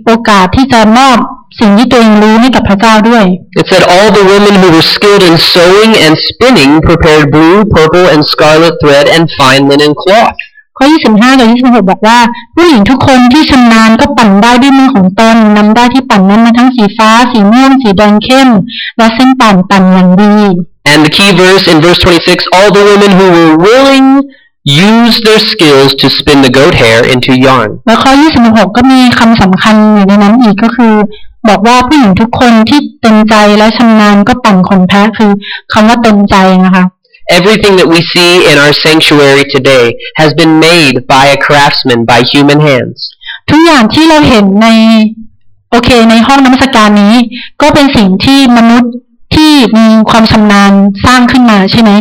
โอกาสที่จะมอบสิ่งที่ตัวเองรู้ให้กับพระเจ้าด้วย It said all the women who were skilled in sewing and spinning prepared blue, purple, and scarlet thread and fine linen cloth. ข้อ 25 กับ 26 บอกว่า ผู้หญิงทุกคนที่ชำนาญก็ปั่นได้ด้วยมือของตนนำได้ที่ปั่นนั้นมาทั้งสีฟ้า สีม่วง สีแดงเข้ม และเส้นปั่นปั่นอย่างดี And the key verse in verse 26, all the women who were willing use their skills to spin the goat hair into yarn. แล้วข้อ26ก็มีคำสำคัญอยู่ในนั้นอีกก็คือ บอกว่าผู้หญิงทุกคนที่เต็มใจและชำนาญก็ปั่นขนแพะคือคำว่าเต็มใจนะคะ Everything that we see in our sanctuary today has been made by a craftsman, by human hands. ทุกอย่างที่เราเห็นในโอเคในห้องน้ำสการนี้ ก็เป็นสิ่งที่มนุษย์ ที่มีความชำนาญสร้างขึ้นมาใช่ไหม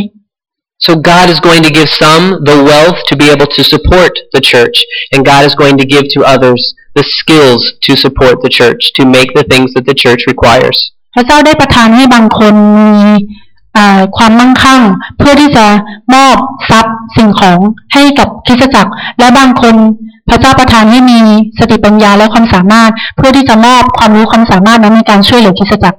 So God is going to give some the wealth to be able to support the church, and God is going to give to others the skills to support the church, to make the things that the church requires. พระเจ้าได้ประทานให้บางคนมีอ่าความมั่งคั่งเพื่อที่จะมอบทรัพย์สิ่งของให้กับคริสตจักร และบางคนพระเจ้าประทานให้มีสติปัญญาและความสามารถ เพื่อที่จะมอบความรู้ความสามารถนั้นในการช่วยเหลือคริสตจักร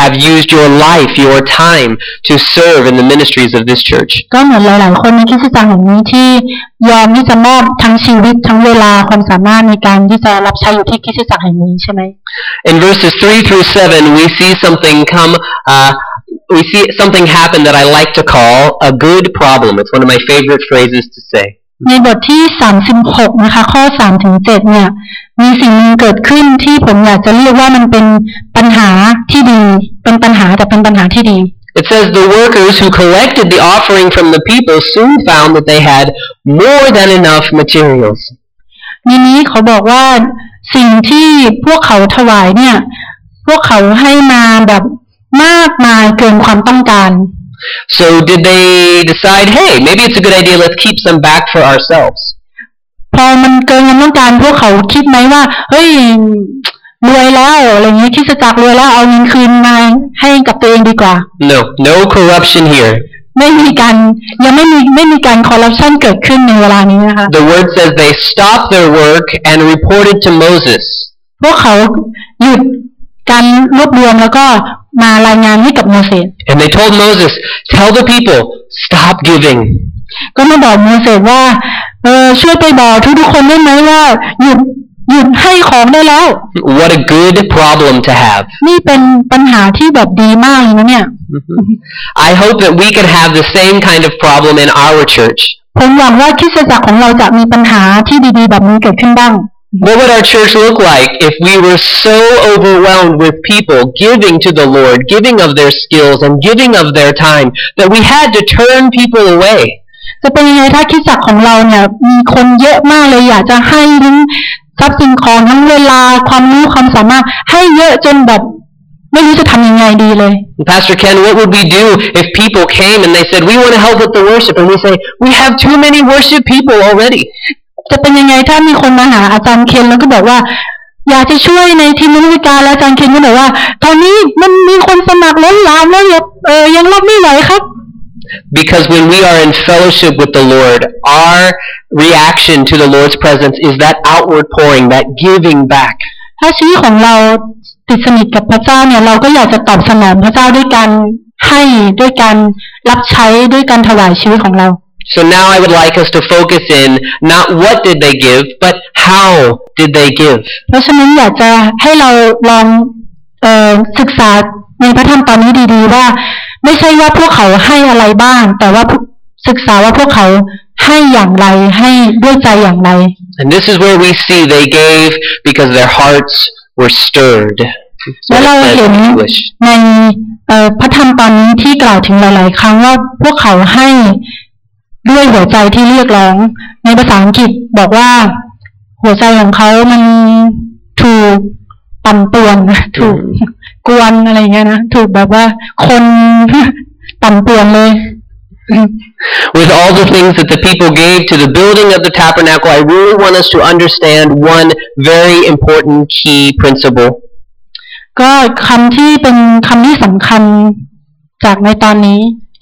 have used your life, your time to serve in the ministries of this church. ก็เหมือนหลาย ๆ คนในคริสตจักรแห่งนี้ที่ยอมที่จะมอบทั้งชีวิตทั้งเวลาความสามารถในการที่จะรับใช้อยู่ที่คริสตจักรแห่งนี้ใช่ไหม In verses 3 through 7, we see something come, uh, we see something happen that I like to call a good problem. It's one of my favorite phrases to say. ในบทที่36นะคะ ข้อ3ถึง7เนี่ย มีสิ่งหนึ่งเกิดขึ้นที่ผมอยากจะเรียกว่ามันเป็นปัญหาที่ดี เป็นปัญหาแต่เป็นปัญหาที่ดี It says the workers who collected the offering from the people soon found that they had more than enough materials. ในนี้เขาบอกว่าสิ่งที่พวกเขาถวายเนี่ย พวกเขาให้มาแบบมากมายเกินความต้องการ So did they decide, hey, maybe it's a good idea, let's keep some back for ourselves? พอมันเกินความต้องการพวกเขาคิดไหมว่า เฮ้ยรวยแล้วอะไรเงี้ยคริสตจักรรวยแล้วเอาเงินคืนมาให้กับตัวเองดีกว่า No, no corruption here. ไม่มีการยังไม่มีไม่มีการคอร์รัปชันเกิดขึ้นในเวลานี้นะคะ The word says they stopped their work and reported to Moses. พวกเขาหยุดการรวบรวมแล้วก็ เมารายงานให้กับโมเสส And they told Moses, tell the people, stop giving. ก็มาบอกโมเสสว่าเออช่วยไปบอกทุกทุกๆคนได้ไหมว่าหยุดหยุดให้ของได้แล้ว What a good problem to have. นี่เป็นปัญหาที่แบบดีมากเลยนะเนี่ย I hope that we can have the same kind of problem in our church. ผมหวังว่าคริสตจักรของเราจะมีปัญหาที่ดีๆ แบบนี้เกิดขึ้นบ้าง What would our church look like if we were so overwhelmed with people giving to the Lord, giving of their skills and giving of their time that we had to turn people away? จะเป็นยังไงถ้าคริสตจักรของเราเนี่ย มีคนเยอะมากเลยอยากจะให้ทั้งทรัพย์สินของทั้งเวลาความรู้ความสามารถ ให้เยอะจนแบบ ไม่รู้จะทำยังไงดีเลย Pastor Ken, what would we do if people came and they said, we want to help with the worship, and we say, we have too many worship people already? จะเป็นยังไงถ้ามีคนมาหาอาจารย์เคนแล้วก็บอกว่า อยากจะช่วยในทีมนิวิการแล้วอาจารย์เคนก็บอกว่า ตอนนี้มันมีคนสมัครล้นหลามแล้วอย่าเออยังรับไม่ไหวครับ Because when we are in fellowship with the Lord, our reaction to the Lord's presence is that outward pouring, that giving back. ถ้าชีวิตของเราติดสนิทกับพระเจ้าเนี่ยเราก็อยากจะตอบสนองพระเจ้าด้วยการให้ด้วยการรับใช้ด้วยการถวายชีวิตของเรา So now I would like us to focus in not what did they give, but how did they give. เพราะฉะนั้นอยากจะให้เราลองเออศึกษาในพระธรรมตอนนี้ดีๆว่า ไม่ใช่ว่าพวกเขาให้อะไรบ้าง แต่ว่าศึกษาว่าพวกเขาให้อย่างไรให้ด้วยใจอย่างไร And this is where we see they gave because their hearts were stirred. That's และ what เรา it says เห็น in English. ในเอ่อพระธรรมตอนนี้ที่กล่าวถึงหลาย ๆ ครั้งว่าพวกเขาให้ ด้วยหัวใจที่เรียกร้อง ในภาษาอังกฤษบอกว่า หัวใจของเขามันถูกปั่นป่วนนะถูกกวนอะไรอย่างเงี้ยนะถูกแบบว่าคนปั่นป่วนเลย With all the things that the people gave to the building of the tabernacle, I really want us to understand one very important key principle. ก็คำที่เป็นคำที่สำคัญจากในตอนนี้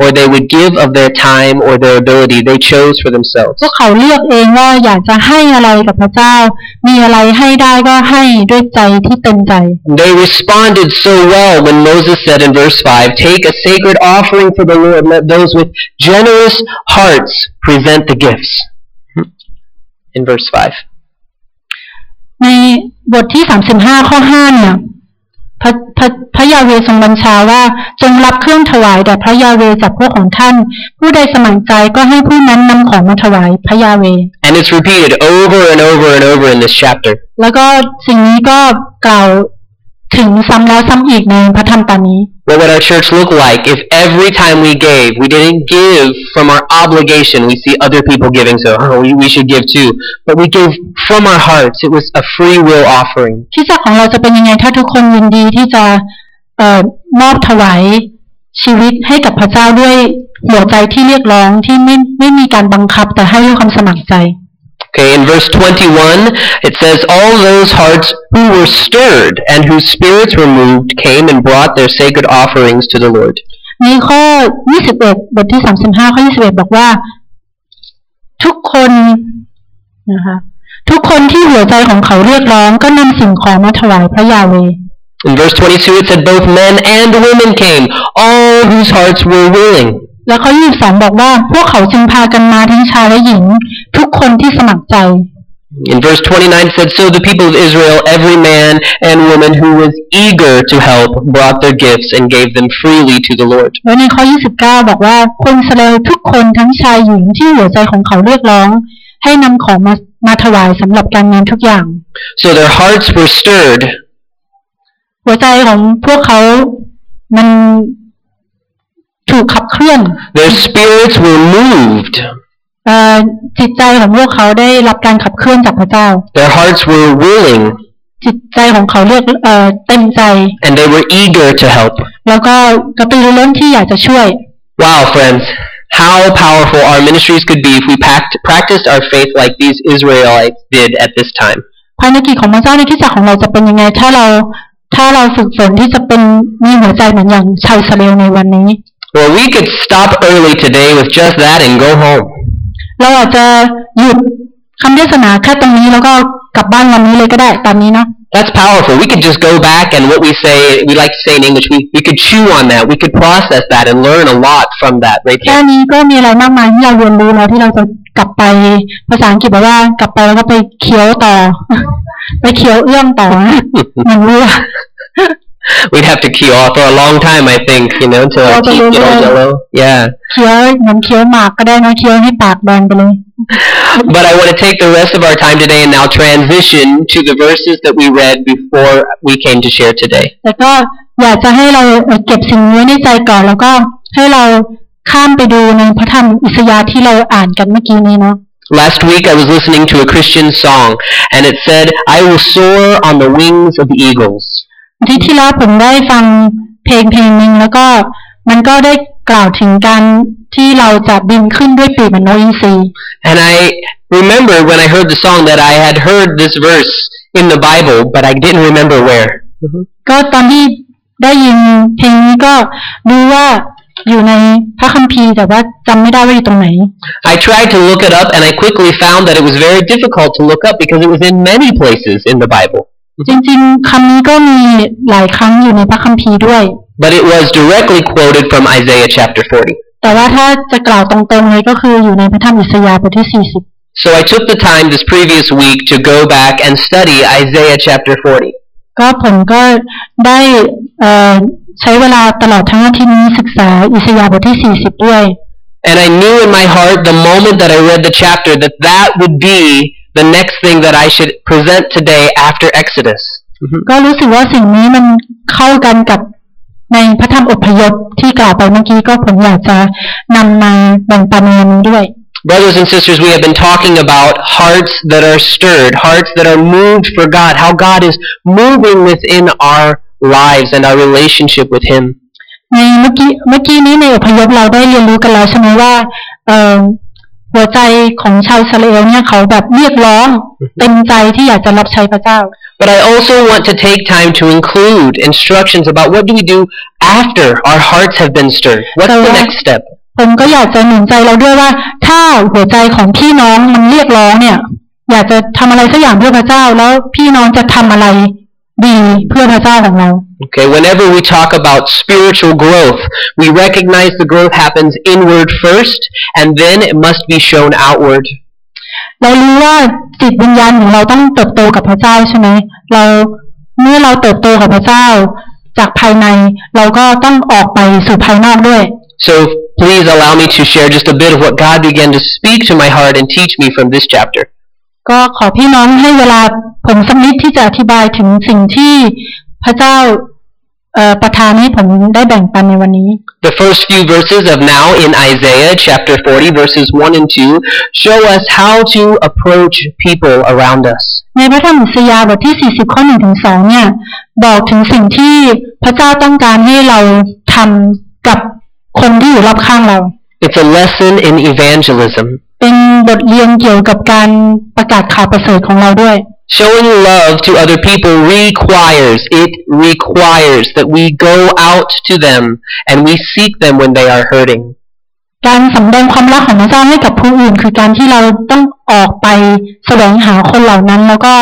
or they would give of their time or their ability. They chose for themselves. พวกเขาเลือกเองว่าอยากจะให้อะไรกับพระเจ้า มีอะไรให้ได้ก็ให้ด้วยใจที่เต็มใจ They responded so well when Moses said in verse 5, Take a sacred offering for the Lord. Let those with generous hearts present the gifts. In verse 5. ในบทที่ 35 ข้อ 5 เนี่ย พระพระพระยาเวทรงบัญชาว่าจงรับเครื่องถวายแด่พระยาเวจากพวกของท่าน ผู้ใดสมัครใจก็ให้ผู้นั้นนำของมาถวายพระยาเว And it's repeated over and over and over in this chapter. แล้วก็สิ่งนี้ก็กล่าว ถึงซ้ำแล้วซ้ำอีกในพระธรรมตอนนี้ What would our church look like if every time we gave, we didn't give from our obligation? We see other people giving, so oh, we, we should give too. But we gave from our hearts. It was a free will offering. คริดจักรของเราจะเป็นยังไงถ้าทุกคนยินดีที่จะเอ่อมอบถวายชีวิตให้กับพระเจ้าด้วยหัวใจที่เรียกร้องที่ไม่ไม่มีการบังคับแต่ให้ด้วยความสมัครใจ Okay, in verse 21, it says, All those hearts who were stirred and whose spirits were moved came and brought their sacred offerings to the Lord. ในข้อ 21 บทที่ 35 ข้อ 21 บอกว่า ทุกคนนะคะทุกคนที่หัวใจของเขาเรียกร้องก็นำสิ่งของมาถวายพระยาเว In verse 22, it said, Both men and women came, all whose hearts were willing. แล้วข้อ22บอกว่าพวกเขาจึงพากันมาทั้งชายและหญิง ทุกคนที่สมัครใจ In verse 29 it said, So the people of Israel, every man and woman who was eager to help, brought their gifts and gave them freely to the Lord. แล้วในข้อ29บอกว่าคนอิสราเอลทุกคนทั้งชายหญิงที่หัวใจของเขาเรียกร้อง ให้นำของมามาถวายสำหรับการงานทุกอย่าง So their hearts were stirred, หัวใจของพวกเขามัน ถูกขับเคลื่อน their spirits were moved, เอ่อจิตใจของพวกเขาได้รับการขับเคลื่อนจากพระเจ้า their hearts were willing, จิตใจของเขาเรียกเอ่อเต็มใจ and they were eager to help. แล้วก็กระตือรือร้นที่อยากจะช่วย Wow, friends, how powerful our ministries could be if we pact- practiced our faith like these Israelites did at this time. ภารกิจของพระเจ้าในที่จักรของเราจะเป็นยังไงถ้าเราถ้าเราฝึกฝนที่จะเป็นมีหัวใจเหมือนอย่างชาวอิสราเอลในวันนี้ Well, we could stop early today with just that and go home. เราอาจจะหยุดคำเทศนาแค่ตรงนี้แล้วก็กลับบ้านวันนี้เลยก็ได้ตามนี้เนาะ That's powerful. We could just go back and what we say, we like to say in English, we, we could chew on that. We could process that and learn a lot from that right แค่ there. นี้ก็มีอะไรมากมายที่เราเรียนรู้แล้วที่เราจะกลับไปภาษาอังกฤษบอกว่ากลับไปแล้วก็ไปเคี้ยวต่อ ไปเคี้ยวเอื้องต่อ มันรู้ว่า We'd have to key off for a long time, I think, you know, until our Oh, teeth get all yeah. yellow. Yeah. เคี้ยวเหมือนเคี้ยวหมากก็ได้นะเคี้ยวให้ปากแดงไปเลย But I want to take the rest of our time today and now transition to the verses that we read before we came to share today. แต่ก็อยากจะให้เราเอ่อเก็บสิ่งนี้ไว้ในใจก่อน แล้วก็ให้เราข้ามไปดูในพระธรรมอิสยาห์ที่เราอ่านกันเมื่อกี้นี้เนาะ Last week I was listening to a Christian song and it said, I will soar on the wings of eagles. อาทิตย์ที่แล้วผมได้ฟังเพลงเพลงหนึ่งแล้วก็มันก็ได้กล่าวถึงการที่เราจะบินขึ้นด้วยปีกเหมือนนกอินทรี And I remember when I heard the song that I had heard this verse in the Bible, but I didn't remember where. ก็ตอนที่ได้ยินเพลงนี้ก็รู้ว่าอยู่ในพระคัมภีร์แต่ว่าจำไม่ได้ว่าอยู่ตรงไหน I tried to look it up and I quickly found that it was very difficult to look up because it was in many places in the Bible. จริงๆคำนี้ก็มีหลายครั้งอยู่ในพระคัมภีร์ด้วย But it was directly quoted from Isaiah chapter 40. แต่ว่าถ้าจะกล่าวตรงๆเลยก็คืออยู่ในพระธรรมอิสยาห์บทที่ 40 So I took the time this previous week to go back and study Isaiah chapter 40. ก็ผมก็ได้เอ่อใช้เวลาตลอดทั้งอาทิตย์นี้ศึกษาอิสยาห์บทที่ 40 ด้วย And I knew in my heart the moment that I read the chapter that that would be the next thing that I should present today after Exodus. ก็รู้สึกว่าสิ่งนี้มันเข้ากันกับในพระธรรมอพยพที่กล่าวไปเมื่อกี้ก็ผมอยากจะนำมาแบ่งปันในวันนี้ด้วย Brothers and sisters, we have been talking about hearts that are stirred, hearts that are moved for God, how God is moving within our lives and our relationship with Him. ในเมื่อกี้เมื่อกี้นี้ในอพยพเราได้เรียนรู้กันแล้วใช่ไหมว่าเอ่อ หัวใจของชาวอิสราเอลเนี่ยเขาแบบเรียกร้องเต็มใจที่อยากจะรับใช้พระเจ้า But I also want to take time to include instructions about what do we do after our hearts have been stirred. What's the next step? ผมก็อยากจะหนุนใจเราด้วยว่า ถ้าหัวใจของพี่น้องมันเรียกร้องเนี่ย อยากจะทำอะไรสักอย่างเพื่อพระเจ้าแล้วพี่น้องจะทำอะไร ดีเพื่อพระเจ้าของเรา Okay, whenever we talk about spiritual growth, we recognize the growth happens inward first, and then it must be shown outward. เรารู้ว่าจิตวิญญาณของเราต้องเติบโตกับพระเจ้าใช่ไหมเราเมื่อเราเติบโตกับพระเจ้า จากภายในเราก็ต้องออกไปสู่ภายนอกด้วย So please allow me to share just a bit of what God began to speak to my heart and teach me from this chapter. ก็ขอพี่น้องให้เวลาผมสักนิดที่จะอธิบายถึงสิ่งที่พระเจ้าเอ่อประทานให้ผมได้แบ่งปันในวันนี้ The first few verses of now in Isaiah chapter 40 verses 1 and 2 show us how to approach people around us. ในพระธรรมอิสยาห์บทที่ 40 ข้อ1ถึง2เนี่ย บอกถึงสิ่งที่พระเจ้าต้องการให้เราทำกับคนที่อยู่รอบข้างเรา It's a lesson in evangelism. เป็นบทเรียนเกี่ยวกับการประกาศข่าวประเสริฐของเราด้วย Showing love to other people requires, it requires that we go out to them and we seek them when they are hurting. การสำแดงความรักของพระเจ้าให้กับผู้อื่น คือการที่เราต้องออกไปแสวงหาคนเหล่านั้น แล้วก็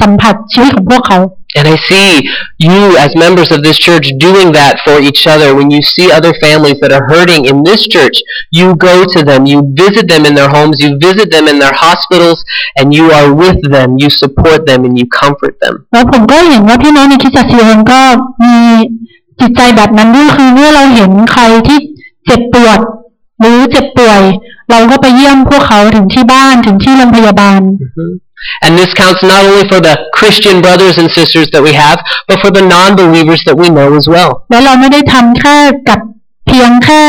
สัมผัสชีวิตของพวกเขา And I see you as members of this church doing that for each other. When you see other families that are hurting in this church, you go to them, you visit them in their homes, you visit them in their hospitals, and you are with them, you support them, and you comfort them. แล้วผมก็เห็นว่าพี่น้องในคริสตจักรซีโอนก็มีจิตใจแบบนั้นด้วยคือเมื่อเราเห็นใครที่เจ็บปวด หรือเจ็บป่วย เราก็ไปเยี่ยมพวกเขาถึงที่บ้านถึงที่โรงพยาบาล And this counts not only for the Christian brothers and sisters that we have, but for the non-believers that we know as well. แล้วเราไม่ได้ทำแค่กับเพียงแค่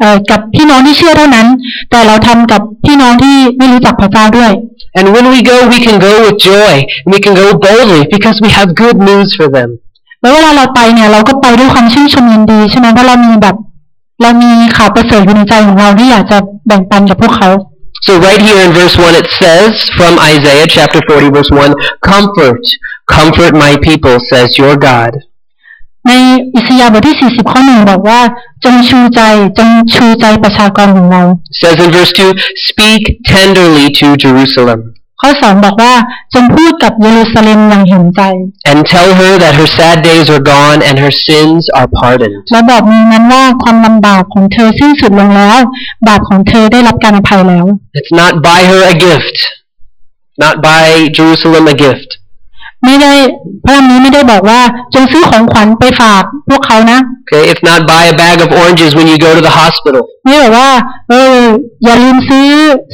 เอ่อกับพี่น้องที่เชื่อเท่านั้น แต่เราทำกับพี่น้องที่ไม่รู้จักพระเจ้าด้วย And when we go, we can go with joy, and we can go boldly because we have good news for them. แล้วเวลาเราไปเนี่ยเราก็ไปด้วยความชื่นชมยินดีใช่ไหมเพราะเรามีแบบ เรามีข่าวประเสริฐอยู่ในใจของเราที่อยากจะแบ่งปันกับพวกเขา So right here in verse 1 it says from Isaiah chapter 40 verse 1, Comfort, comfort my people, says your God. ในอิสยาห์บทที่ 40 ข้อหนึ่งบอกว่า จงชูใจจงชูใจประชากรของเรา It says in verse 2, Speak tenderly to Jerusalem, ข้อสองบอกว่าจงพูดกับเยรูซาเล็มอย่างเห็นใจ and tell her that her sad days are gone and her sins are pardoned. และบอกมีนั้นว่าความลำบากของเธอสิ้นสุดลงแล้ว บาปของเธอได้รับการอภัยแล้ว It's not buy her a gift, not buy Jerusalem a gift. ไม่ได้พระธรรมนี้ไม่ได้บอกว่าจงซื้อของขวัญไปฝากพวกเขานะ Okay, if not buy a bag of oranges when you go to the hospital. ไม่ได้บอกว่าเอออย่าลืมซื้อ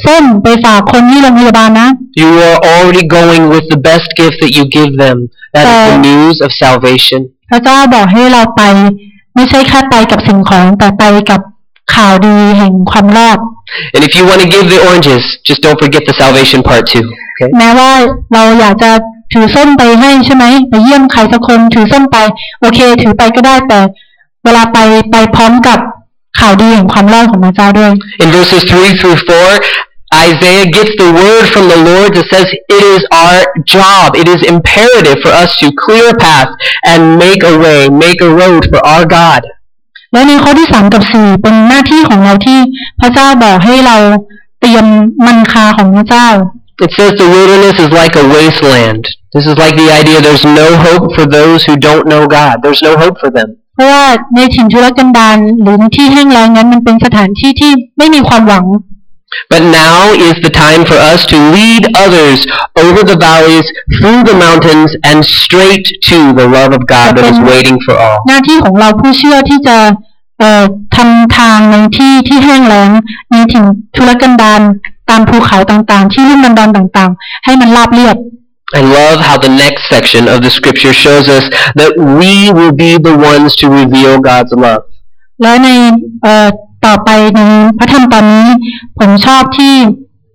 ส้มไปฝากคนที่โรงพยาบาลนะ You are already going with the best gift that you give them. That is the news of salvation. พระเจ้าบอกให้เราไป ไม่ใช่แค่ไปกับสิ่งของ แต่ไปกับข่าวดีแห่งความรอด And if you want to give the oranges, just don't forget the salvation part too. Okay? แม้ว่าเราอยากจะถือส้มไปให้ใช่ไหมไปเยี่ยมใครสักคนถือส้มไป โอเค ถือไปก็ได้แต่เวลาไปไปพร้อมกับข่าวดีแห่งความรอดของพระเจ้าด้วย In verses 3 through 4, Isaiah gets the word from the Lord that says it is our job, it is imperative for us to clear a path and make a way, make a road for our God. และในข้อที่สามกับสี่เป็นหน้าที่ของเราที่พระเจ้าบอกให้เราเตรียมมันคาของพระเจ้า It says the wilderness is like a wasteland. This is like the idea there's no hope for those who don't know God. There's no hope for them. เพราะว่าในถิ่นทุรกันดารหรือในที่แห้งแล้งนั้นมันเป็นสถานที่ที่ไม่มีความหวัง But now is the time for us to lead others over the valleys, through the mountains, and straight to the love of God that is waiting for all. หน้าที่ของเราผู้เชื่อที่จะเอ่อทำทางในที่ที่แห้งแล้งในถิ่นทุรกันดารตามภูเขาต่างๆ ที่ลุ่มดอนต่างๆ ให้มันราบเรียบ I love how the next section of the scripture shows us that we will be the ones to reveal God's love. และในเอ่อ ต่อไปในพระธรรมตอนนี้ ผมชอบที่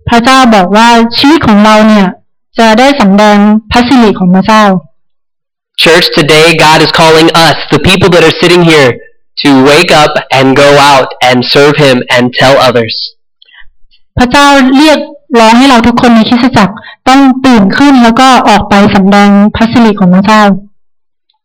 พระเจ้าบอกว่าชีวิตของเราเนี่ย จะได้สำแดงพระสิริของพระเจ้า Church, today God is calling us, the people that are sitting here, to wake up and go out and serve Him and tell others. พระเจ้าเรียกร้องให้เราทุกคนในคริสตจักรต้องตื่นขึ้นแล้วก็ออกไปสำแดงพระสิริของพระเจ้า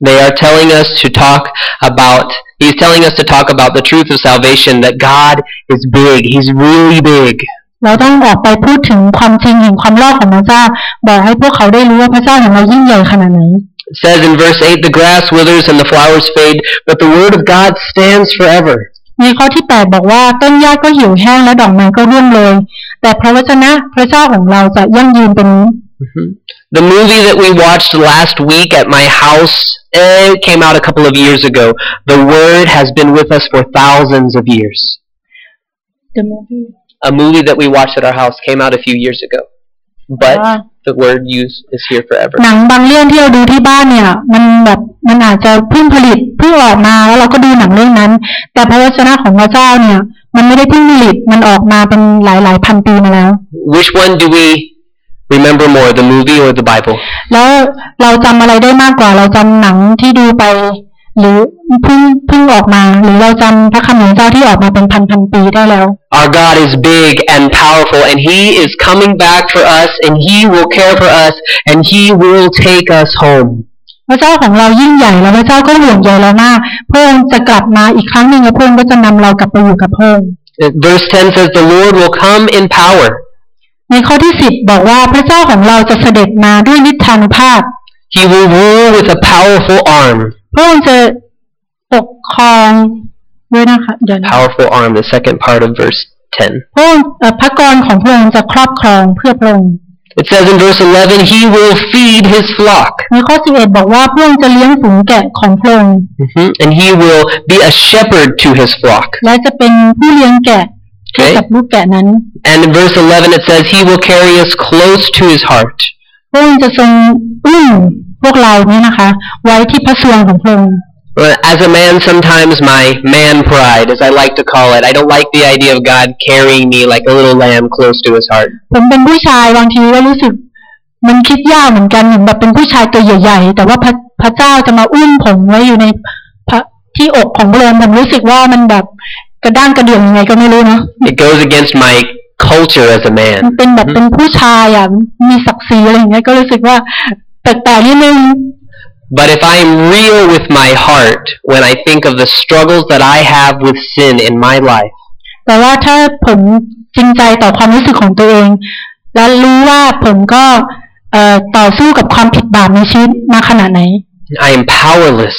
They are telling us to talk about, he's telling us to talk about the truth of salvation, that God is big. He's really big. เราต้องออกไปพูดถึงความจริงแห่งความรอดของพระเจ้า บอกให้พวกเขาได้รู้ว่าพระเจ้าของเรายิ่งใหญ่ขนาดไหน It says in verse 8, the grass withers and the flowers fade, but the word of God stands forever. ในข้อที่แปดบอกว่าต้นหญ้าก็เหี่ยวแห้งและดอกไม้ก็ร่วงเลย แต่พระวจนะพระเจ้าของเราจะยั่งยืนเป็น นิจ Mhm. The movie that we watched last week at my house, eh, it came out a couple of years ago. The word has been with us for thousands of years. The movie A movie that we watched at our house came out a few years ago. But Ah. the word use is here forever. หนังบางเรื่องที่เราดูที่บ้านเนี่ย มันแบบมันอาจจะเพิ่งผลิตเพิ่งออกมาแล้วเราก็ดูหนังเรื่องนั้น แต่พระวจนะของพระเจ้าเนี่ย มันไม่ได้เพิ่งผลิตมันออกมาเป็นหลายหลายๆพันปีมาแล้ว Which one do we remember more, the movie or the Bible? แล้วเราจำอะไรได้มากกว่าเราจำหนังที่ดูไป หรือเพิ่งเพิ่งออกมาหรือเราจำพระคำของเจ้าที่ออกมาเป็นพันพันๆปีได้แล้ว Our God is big and powerful, and He is coming back for us, and He will care for us, and He will take us home. พระเจ้าของเรายิ่งใหญ่แล้วพระเจ้าก็ห่วงใยเรามากพระองค์จะกลับมาอีกครั้งหนึ่งแล้วพระองค์ก็จะนำเรากลับไปอยู่กับพระองค์ Uh, Verse 10 says, The Lord will come in power. ในข้อที่สิบบอกว่าพระเจ้าของเราจะเสด็จมาด้วยฤทธานุภาพ He will rule with a powerful arm. พระองค์จะปกครองด้วยนะคะเดี๋ยวนะ Powerful arm, the second part of verse 10. พระองค์เอ่อพระกรของพระองค์จะครอบครองเพื่อพระองค์ It says in verse 11, He will feed His flock. ในข้อสิบเอ็ดบอกว่าพระองค์จะเลี้ยงฝูงแกะของพระองค์ Mhm. And He will be a shepherd to His flock. และจะเป็นผู้เลี้ยงแกะ ให้กับลูกแกะนั้น And in verse 11 it says, He will carry us close to His heart. พระองค์จะทรงอุ้มพวกเราเนี่ยนะคะ ไว้ที่พระสวงของพระองค์ Well, As a man, sometimes my man pride, as I like to call it, I don't like the idea of God carrying me like a little lamb close to His heart. ผมเป็นผู้ชายบางทีก็รู้สึก มันคิดยากเหมือนกันเหมือนแบบเป็นผู้ชายตัวใหญ่ ๆ แต่ว่าพระพระเจ้าจะมาอุ้มผมไว้อยู่ในพระที่อกของพระองค์ผมรู้สึกว่ามันแบบ กระด้างกระเดื่องยังไงก็ไม่รู้เนาะ It goes against my culture as a มัน man. เป็นแบบเป็นผู้ชายอะมีศักดิ์ศรีอะไรอย่างเงี้ยก็รู้สึกว่าแปลกๆนิดนึง But if I am real with my heart when I think of the struggles that I have with sin in my life, แต่ว่าถ้าผมจริงใจต่อความรู้สึกของตัวเอง และรู้ว่าผมก็เอ่อต่อสู้กับความผิดบาปในชีวิตมาขนาดไหน I am powerless.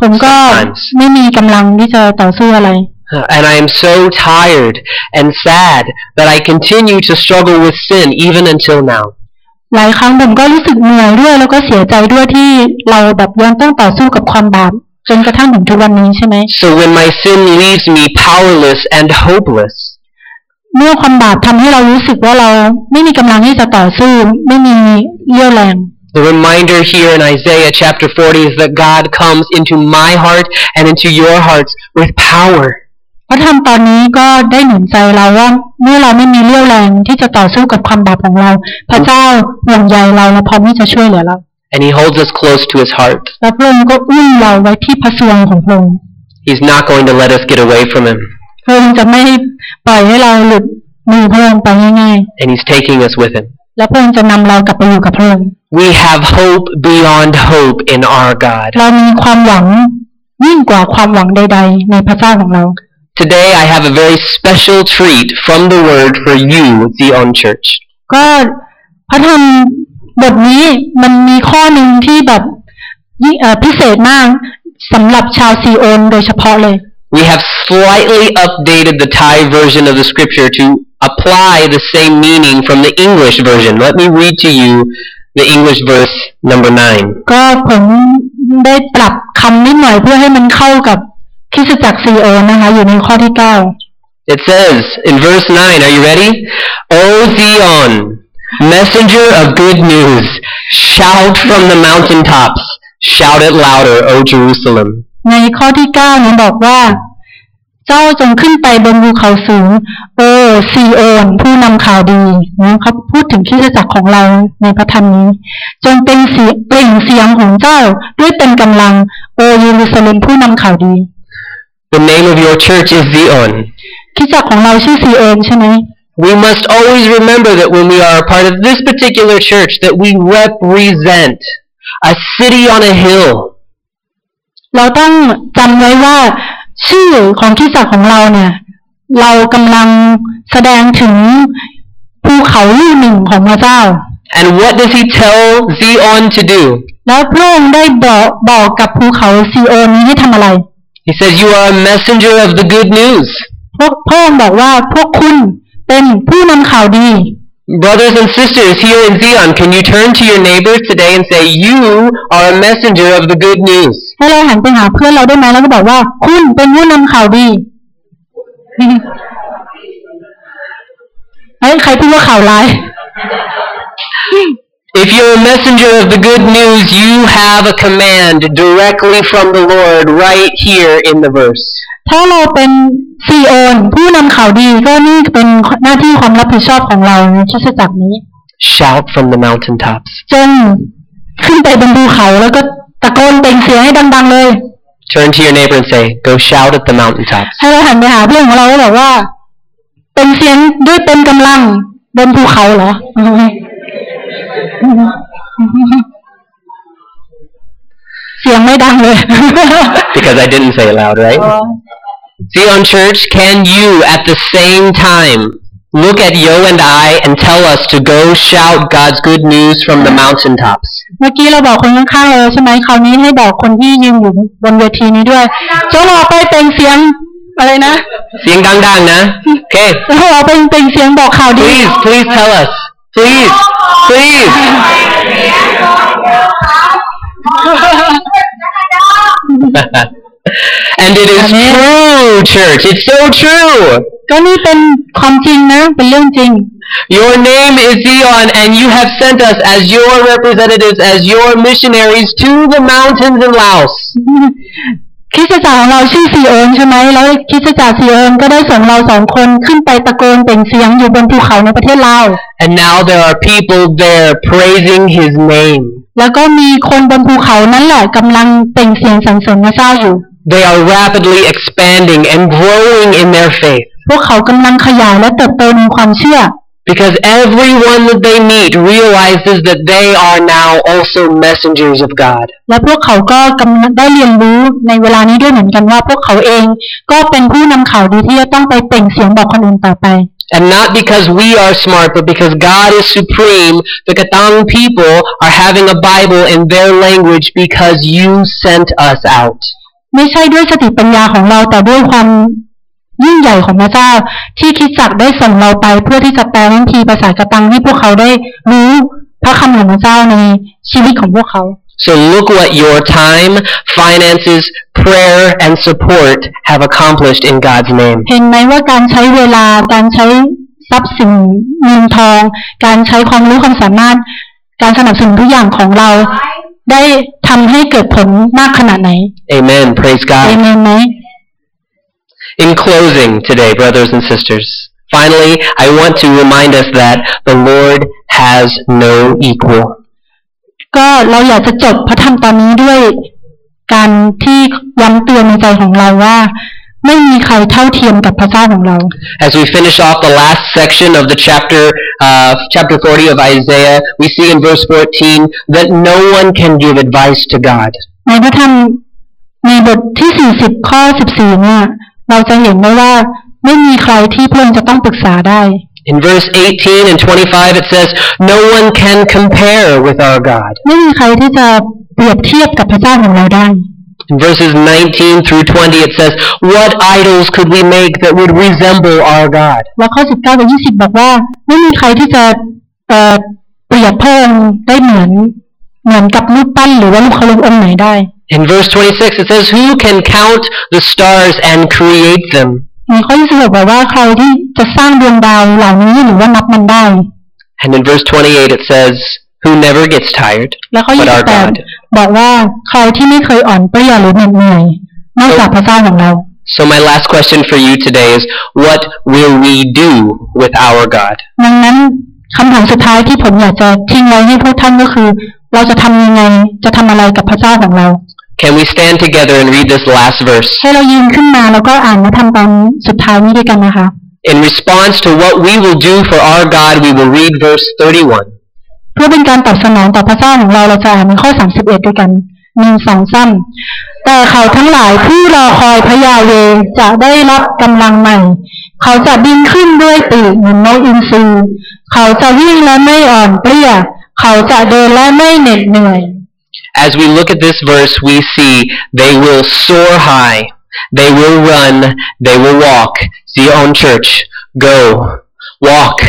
ผมก็ Sometimes. ไม่มีกำลังที่จะต่อสู้อะไร And I am so tired and sad that I continue to struggle with sin even until now. หลายครั้งผมก็รู้สึกเหนื่อยด้วย แล้วก็เสียใจด้วยที่เราแบบยังต้องต่อสู้กับความบาปจนกระทั่งถึงทุกวันนี้ใช่ไหม So when my sin leaves me powerless and hopeless, เมื่อความบาปทำให้เรารู้สึกว่าเราไม่มีกำลังที่จะต่อสู้ ไม่มีเรี่ยวแรง the reminder here in Isaiah chapter 40 is that God comes into my heart and into your hearts with power. พระธรรมตอนนี้ก็ได้หนุนใจเราว่าเมื่อเราไม่มีเรี่ยวแรงที่จะต่อสู้กับความบาปของเรา พระเจ้าห่วงใยเราและพร้อมที่จะช่วยเหลือเรา And he holds us close to his heart. และพระองค์ก็อุ้มเราไว้ที่พระสวงของพระองค์ He's not going to let us get away from him. พระองค์จะไม่ปล่อยให้เราหลุดมือพระองค์ไปง่าย And he's taking us with him. ๆและพระองค์จะนำเรากลับไปอยู่กับพระองค์ We have hope beyond hope in our God. เรามีความหวังยิ่งกว่าความหวังใด ๆ ในพระเจ้าของเรา Today I have a very special treat from the word for you, Zion Church. ก็พระธรรมบทนี้มันมีข้อหนึ่งที่แบบยิ่งเอ่อพิเศษมากสำหรับชาวซีโอนโดยเฉพาะเลย We have slightly updated the Thai version of the scripture to apply the same meaning from the English version. Let me read to you the English verse number 9. ก็ผมได้ปรับคำนิดหน่อยเพื่อให้มันเข้ากับ คริสตจักรซีโอนนะคะอยู่ในข้อที่เก้า It says in verse 9, are you ready? O Zion, messenger of good news, shout from the mountaintops, shout it louder, O Jerusalem. ในข้อที่เก้านี้บอกว่า เจ้าจงขึ้นไปบนภูเขาสูง โอซีโอนผู้นำข่าวดีนะเขาพูดถึงคริสตจักรของเราในพระธรรมนี้ จงเป็นเสียงเปล่งเสียงของเจ้าด้วยเป็นกำลัง โอเยรูซาเล็มผู้นำข่าวดี The name of your church is Zion. คริสตจักรของเราชื่อซีโอนใช่ไหม we must always remember that when we are a part of this particular church, that we represent a city on a hill. เราต้องจำไว้ว่า ชื่อของคริสตจักรของเราเนี่ย เรากำลังแสดงถึงภูเขาลูกหนึ่งของพระเจ้า And what does he tell Zion to do? แล้วพระองค์ได้บอกบอกกับภูเขาซีโอนนี้ให้ทำอะไร He says, You are a messenger of the good news. พวกพระองค์บอกว่าพวกคุณเป็นผู้นำข่าวดี Brothers and sisters here in Zion, can you turn to your neighbors today and say, You are a messenger of the good news? ให้เราหันไปหาเพื่อนเราได้ไหมแล้วก็บอกว่า คุณเป็นผู้นำข่าวดีเฮ้ยใครพูดว่าข่าวร้าย If you're a messenger of the good news, you have a command directly from the Lord right here in the verse. ถ้าเราเป็นซีโอนผู้นำข่าวดีก็นี่เป็นหน้าที่ความรับผิดชอบของเราในคริสตจักรนี้ Shout from the mountaintops. จงขึ้นไปบนภูเขาแล้วก็ตะโกนเปล่งเสียงให้ดังๆเลย Turn to your neighbor and say, Go shout at the mountaintops. ให้เราหันไปหาเพื่อนของเราแล้วบอกว่า เป็นเสียงด้วยเต็มกำลังบนภูเขาเหรอ Because I didn't say it loud, right? Zion Church, can you at the same time look at Yo and I and tell us to go shout God's good news from the mountaintops? เมื่อกี้เราบอกคนข้างๆเลยใช่ไหมคราวนี้ให้บอกคนที่ยืนอยู่บนเวทีนี้ด้วยจงออกไปเปล่งเสียงอะไรนะเสียงดังๆนะ Okay. จงออกไปเปล่งเสียงบอกข่าวดี Please, please tell us. Please, please. and it is true, church. It's so true. ก็นี่เป็นความจริงนะ เป็นเรื่องจริง Your name is Zion, and you have sent us as your representatives, as your missionaries to the mountains in Laos. คริสตจักรของเราชื่อซีโอนใช่ไหมแล้วคริสตจักรซีโอนก็ได้ส่งเราสองคนขึ้นไปตะโกนเปล่งเสียงอยู่บนภูเขาในประเทศลาว And now there are people there praising his name. แล้วก็มีคนบนภูเขานั้นแหละกำลังเปล่งเสียงสรรเสริญพระเจ้าอยู่ They are rapidly expanding and growing in their faith. พวกเขากำลังขยายและเติบโตในความเชื่อ Because everyone that they meet realizes that they are now also messengers of God. และพวกเขาก็กำลังได้เรียนรู้ในเวลานี้ด้วยเหมือนกันว่า พวกเขาเองก็เป็นผู้นำข่าวดีที่จะต้องไปเปล่งเสียงบอกคนอื่นต่อไป And not because we are smart, but because God is supreme, the Katang people are having a Bible in their language because you sent us out. ไม่ใช่ด้วยสติปัญญาของเราแต่ด้วยความ ยิ่งใหญ่ของพระเจ้า ที่คริดจักรได้ส่งเราไป เพื่อที่จะแปลวิธีภาษากระตังให้พวกเขาได้รู้พระคำของพระเจ้าในชีวิตของพวกเขา So look what your time, finances, prayer, and support have accomplished in God's name. เห็นไหมว่าการใช้เวลาการใช้ทรัพย์สินเงินทอง การใช้ความรู้ความสามารถ การสนับสนุนทุกอย่างของเราได้ทำให้เกิดผลมากขนาดไหน Amen. Praise เอ God. เมนไหม In closing today, brothers and sisters, finally, I want to remind us that the Lord has no equal. ก็เราอยากจะจบพระธรรมตอนนี้ด้วย การที่ย้ำเตือนในใจของเราว่า ไม่มีใครเท่าเทียมกับพระเจ้าของเรา As we finish off the last section of the chapter, uh, chapter 40 of Isaiah, we see in verse 14 that no one can give advice to God. ในพระธรรมในบทที่ 40 ข้อ 14 เนี่ย เราจะเห็นได้ว่าไม่มีใครที่พระองค์จะต้องปรึกษาได้ In verse 18 and 25 it says, No one can compare with our God. ไม่มีใครที่จะเปรียบเทียบกับพระเจ้าของเราได้ In verses 19 through 20 it says, What idols could we make that would resemble our God? แล้วข้อ19กับ20บอกว่าไม่มีใครที่จะเอ่อเปรียบพระองค์ได้เหมือนเหมือนกับรูปปั้นหรือว่าลูกเคารพองค์ไหนได้ In verse 26 it says, Who can count the stars and create them? ในข้อ26บอกว่าใครที่จะสร้างดวงดาวเหล่านี้หรือว่านับมันได้ And in verse 28 it says, Who never gets tired, แล้วข้อ but our God. 28บอกว่าใครที่ไม่เคยอ่อนเปรี้ยหรือเหน็ดเหนื่อยนอกจากพระเจ้าของเรา So my last question for you today is, What will we do with our God? ดังนั้นคำถามสุดท้ายที่ผมอยากจะทิ้งไว้ให้พวกท่านก็คือ เราจะทำยังไงจะทำอะไรกับพระเจ้าของเรา Can we stand together and read this last verse? ให้เรายืนขึ้นมาแล้วก็อ่านมาทำตอนสุดท้ายนี้ด้วยกันนะคะ In response to what we will do for our God, we will read verse 31. เพื่อเป็นการตอบสนองต่อพระเจ้าของเราเราจะอ่านในข้อ 31 ด้วยกันหนึ่งสองซ้ำแต่เขาทั้งหลายที่รอคอยพระยาเวห์จะได้รับกำลังใหม่ เขาจะบินขึ้นด้วยปีกเหมือนนกอินทรีเขาจะวิ่งและไม่อ่อนเปลี้ย เขาจะเดินและไม่เหน็ดเหนื่อย As we look at this verse, we see they will soar high, they will run, they will walk. See your own church. Go, walk,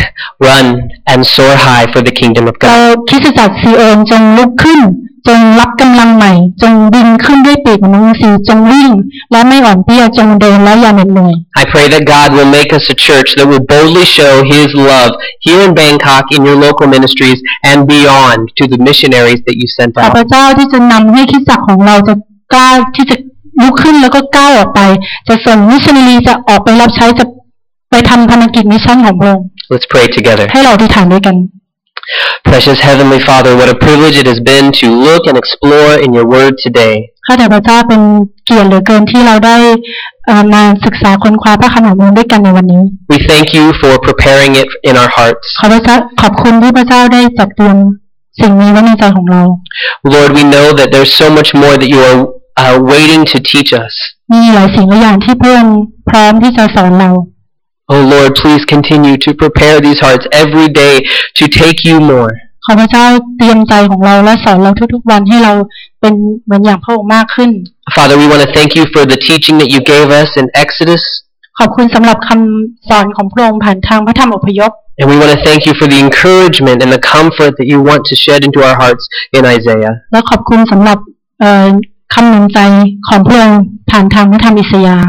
run, and soar high for the kingdom of เรา God. คริสตจักรซีโอนจงลุกขึ้น จงรับกำลังใหม่ จงบินขึ้นด้วยปีกเหมือนนกอินทรีจงวิ่งและไม่อ่อนเปลี้ยจงเดินและอย่าเหน็ดเหนื่อย I pray that God will make us a church that will boldly show His love here in Bangkok, in your local ministries, and beyond to the missionaries that you sent ขอ out. พระเจ้าที่จะนำให้คริสตจักรของเราจะกล้าที่จะลุกขึ้นแล้วก็ก้าวออกไป จะส่งมิชชันนารีจะออกไปรับใช้จะไปทำภารกิจมิชชั่นของพระองค์ Let's pray together. ให้เราอธิษฐานด้วยกัน Precious Heavenly Father, what a privilege it has been to look and explore in your word today. ข้าแต่พระเจ้าเป็นเกียรติเหลือเกินที่เราได้เอ่อมาศึกษาค้นคว้าพระคำของพระองค์ด้วยกันในวันนี้ We thank you for preparing it in our hearts. ขอพระเจ้าขอบคุณที่พระเจ้าได้จัดเตรียมสิ่งนี้ไว้ในใจของเรา Lord, we know that there's so much more that you are uh, waiting to teach us. มีหลายสิ่งหลายอย่างที่พระองค์พร้อมที่จะสอนเรา Oh Lord, please continue to prepare these hearts every day to take you more. ขอพระเจ้าเตรียมใจของเราและสอนเราทุกๆวันให้เราเป็นเหมือนอย่างพระองค์มากขึ้น Father, we want to thank you for the teaching that you gave us in Exodus. ขอบคุณสำหรับคำสอนของพระองค์ผ่านทางพระธรรมอพยพ And we want to thank you for the encouragement and the comfort that you want to shed into our hearts in Isaiah. และขอบคุณสำหรับเอ่อคำหนุนใจของพระองค์ผ่านทางพระธรรมอิสยาห์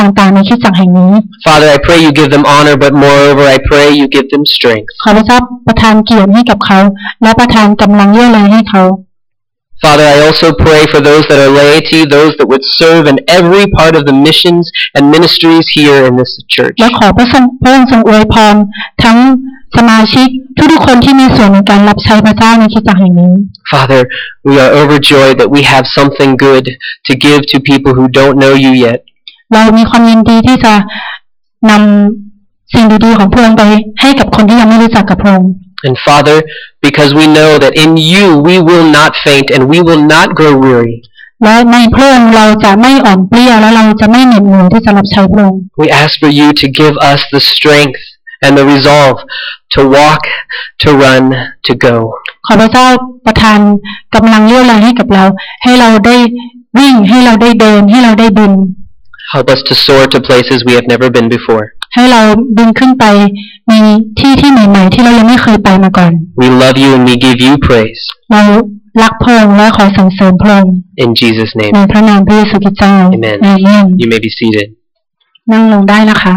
ต่างๆ ในคริสตจักรแห่งนี้ Father, I pray you give them honor, but moreover, I pray you give them strength. ขอพระเจ้าประทานเกียรติให้กับเขา และประทานกำลังเยื่อเลยให้เขา Father, I also pray for those that are laity, those that would serve in every part of the missions and ministries here in this church. และขอพระทรงพระองค์ทรงอวยพรทั้งสมาชิกทุกๆคนที่มีส่วนในการรับใช้พระเจ้าในคริสตจักรแห่งนี้ Father, we are overjoyed that we have something good to give to people who don't know you yet. เรามีความยินดีที่จะนำสิ่งดีๆของพระองค์ไปให้กับคนที่ยังไม่รู้จักกับพระองค์ And Father, because we know that in you we will not faint and we will not grow weary. และในพระองค์เราจะไม่อ่อนเปลี้ยและเราจะไม่เหน็ดเหนื่อยที่จะรับใช้พระองค์ We ask for you to give us the strength and the resolve to walk, to run, to go. ขอพระเจ้าประทานกำลังเรี่ยวแรงให้กับเรา ให้เราได้วิ่งให้เราได้เดินให้เราได้บิน Help us to soar to places we have never been before. ให้เราบินขึ้นไปมีที่ที่ใหม่ๆที่เรายังไม่เคยไปมาก่อน We love you and we give you praise. เรารักพระองค์และขอสรรเสริญพระองค์ In Jesus' name. ในพระนามพระเยซูคริสต์เจ้า Amen. อาเมน You may be seated. นั่งลงได้นะคะ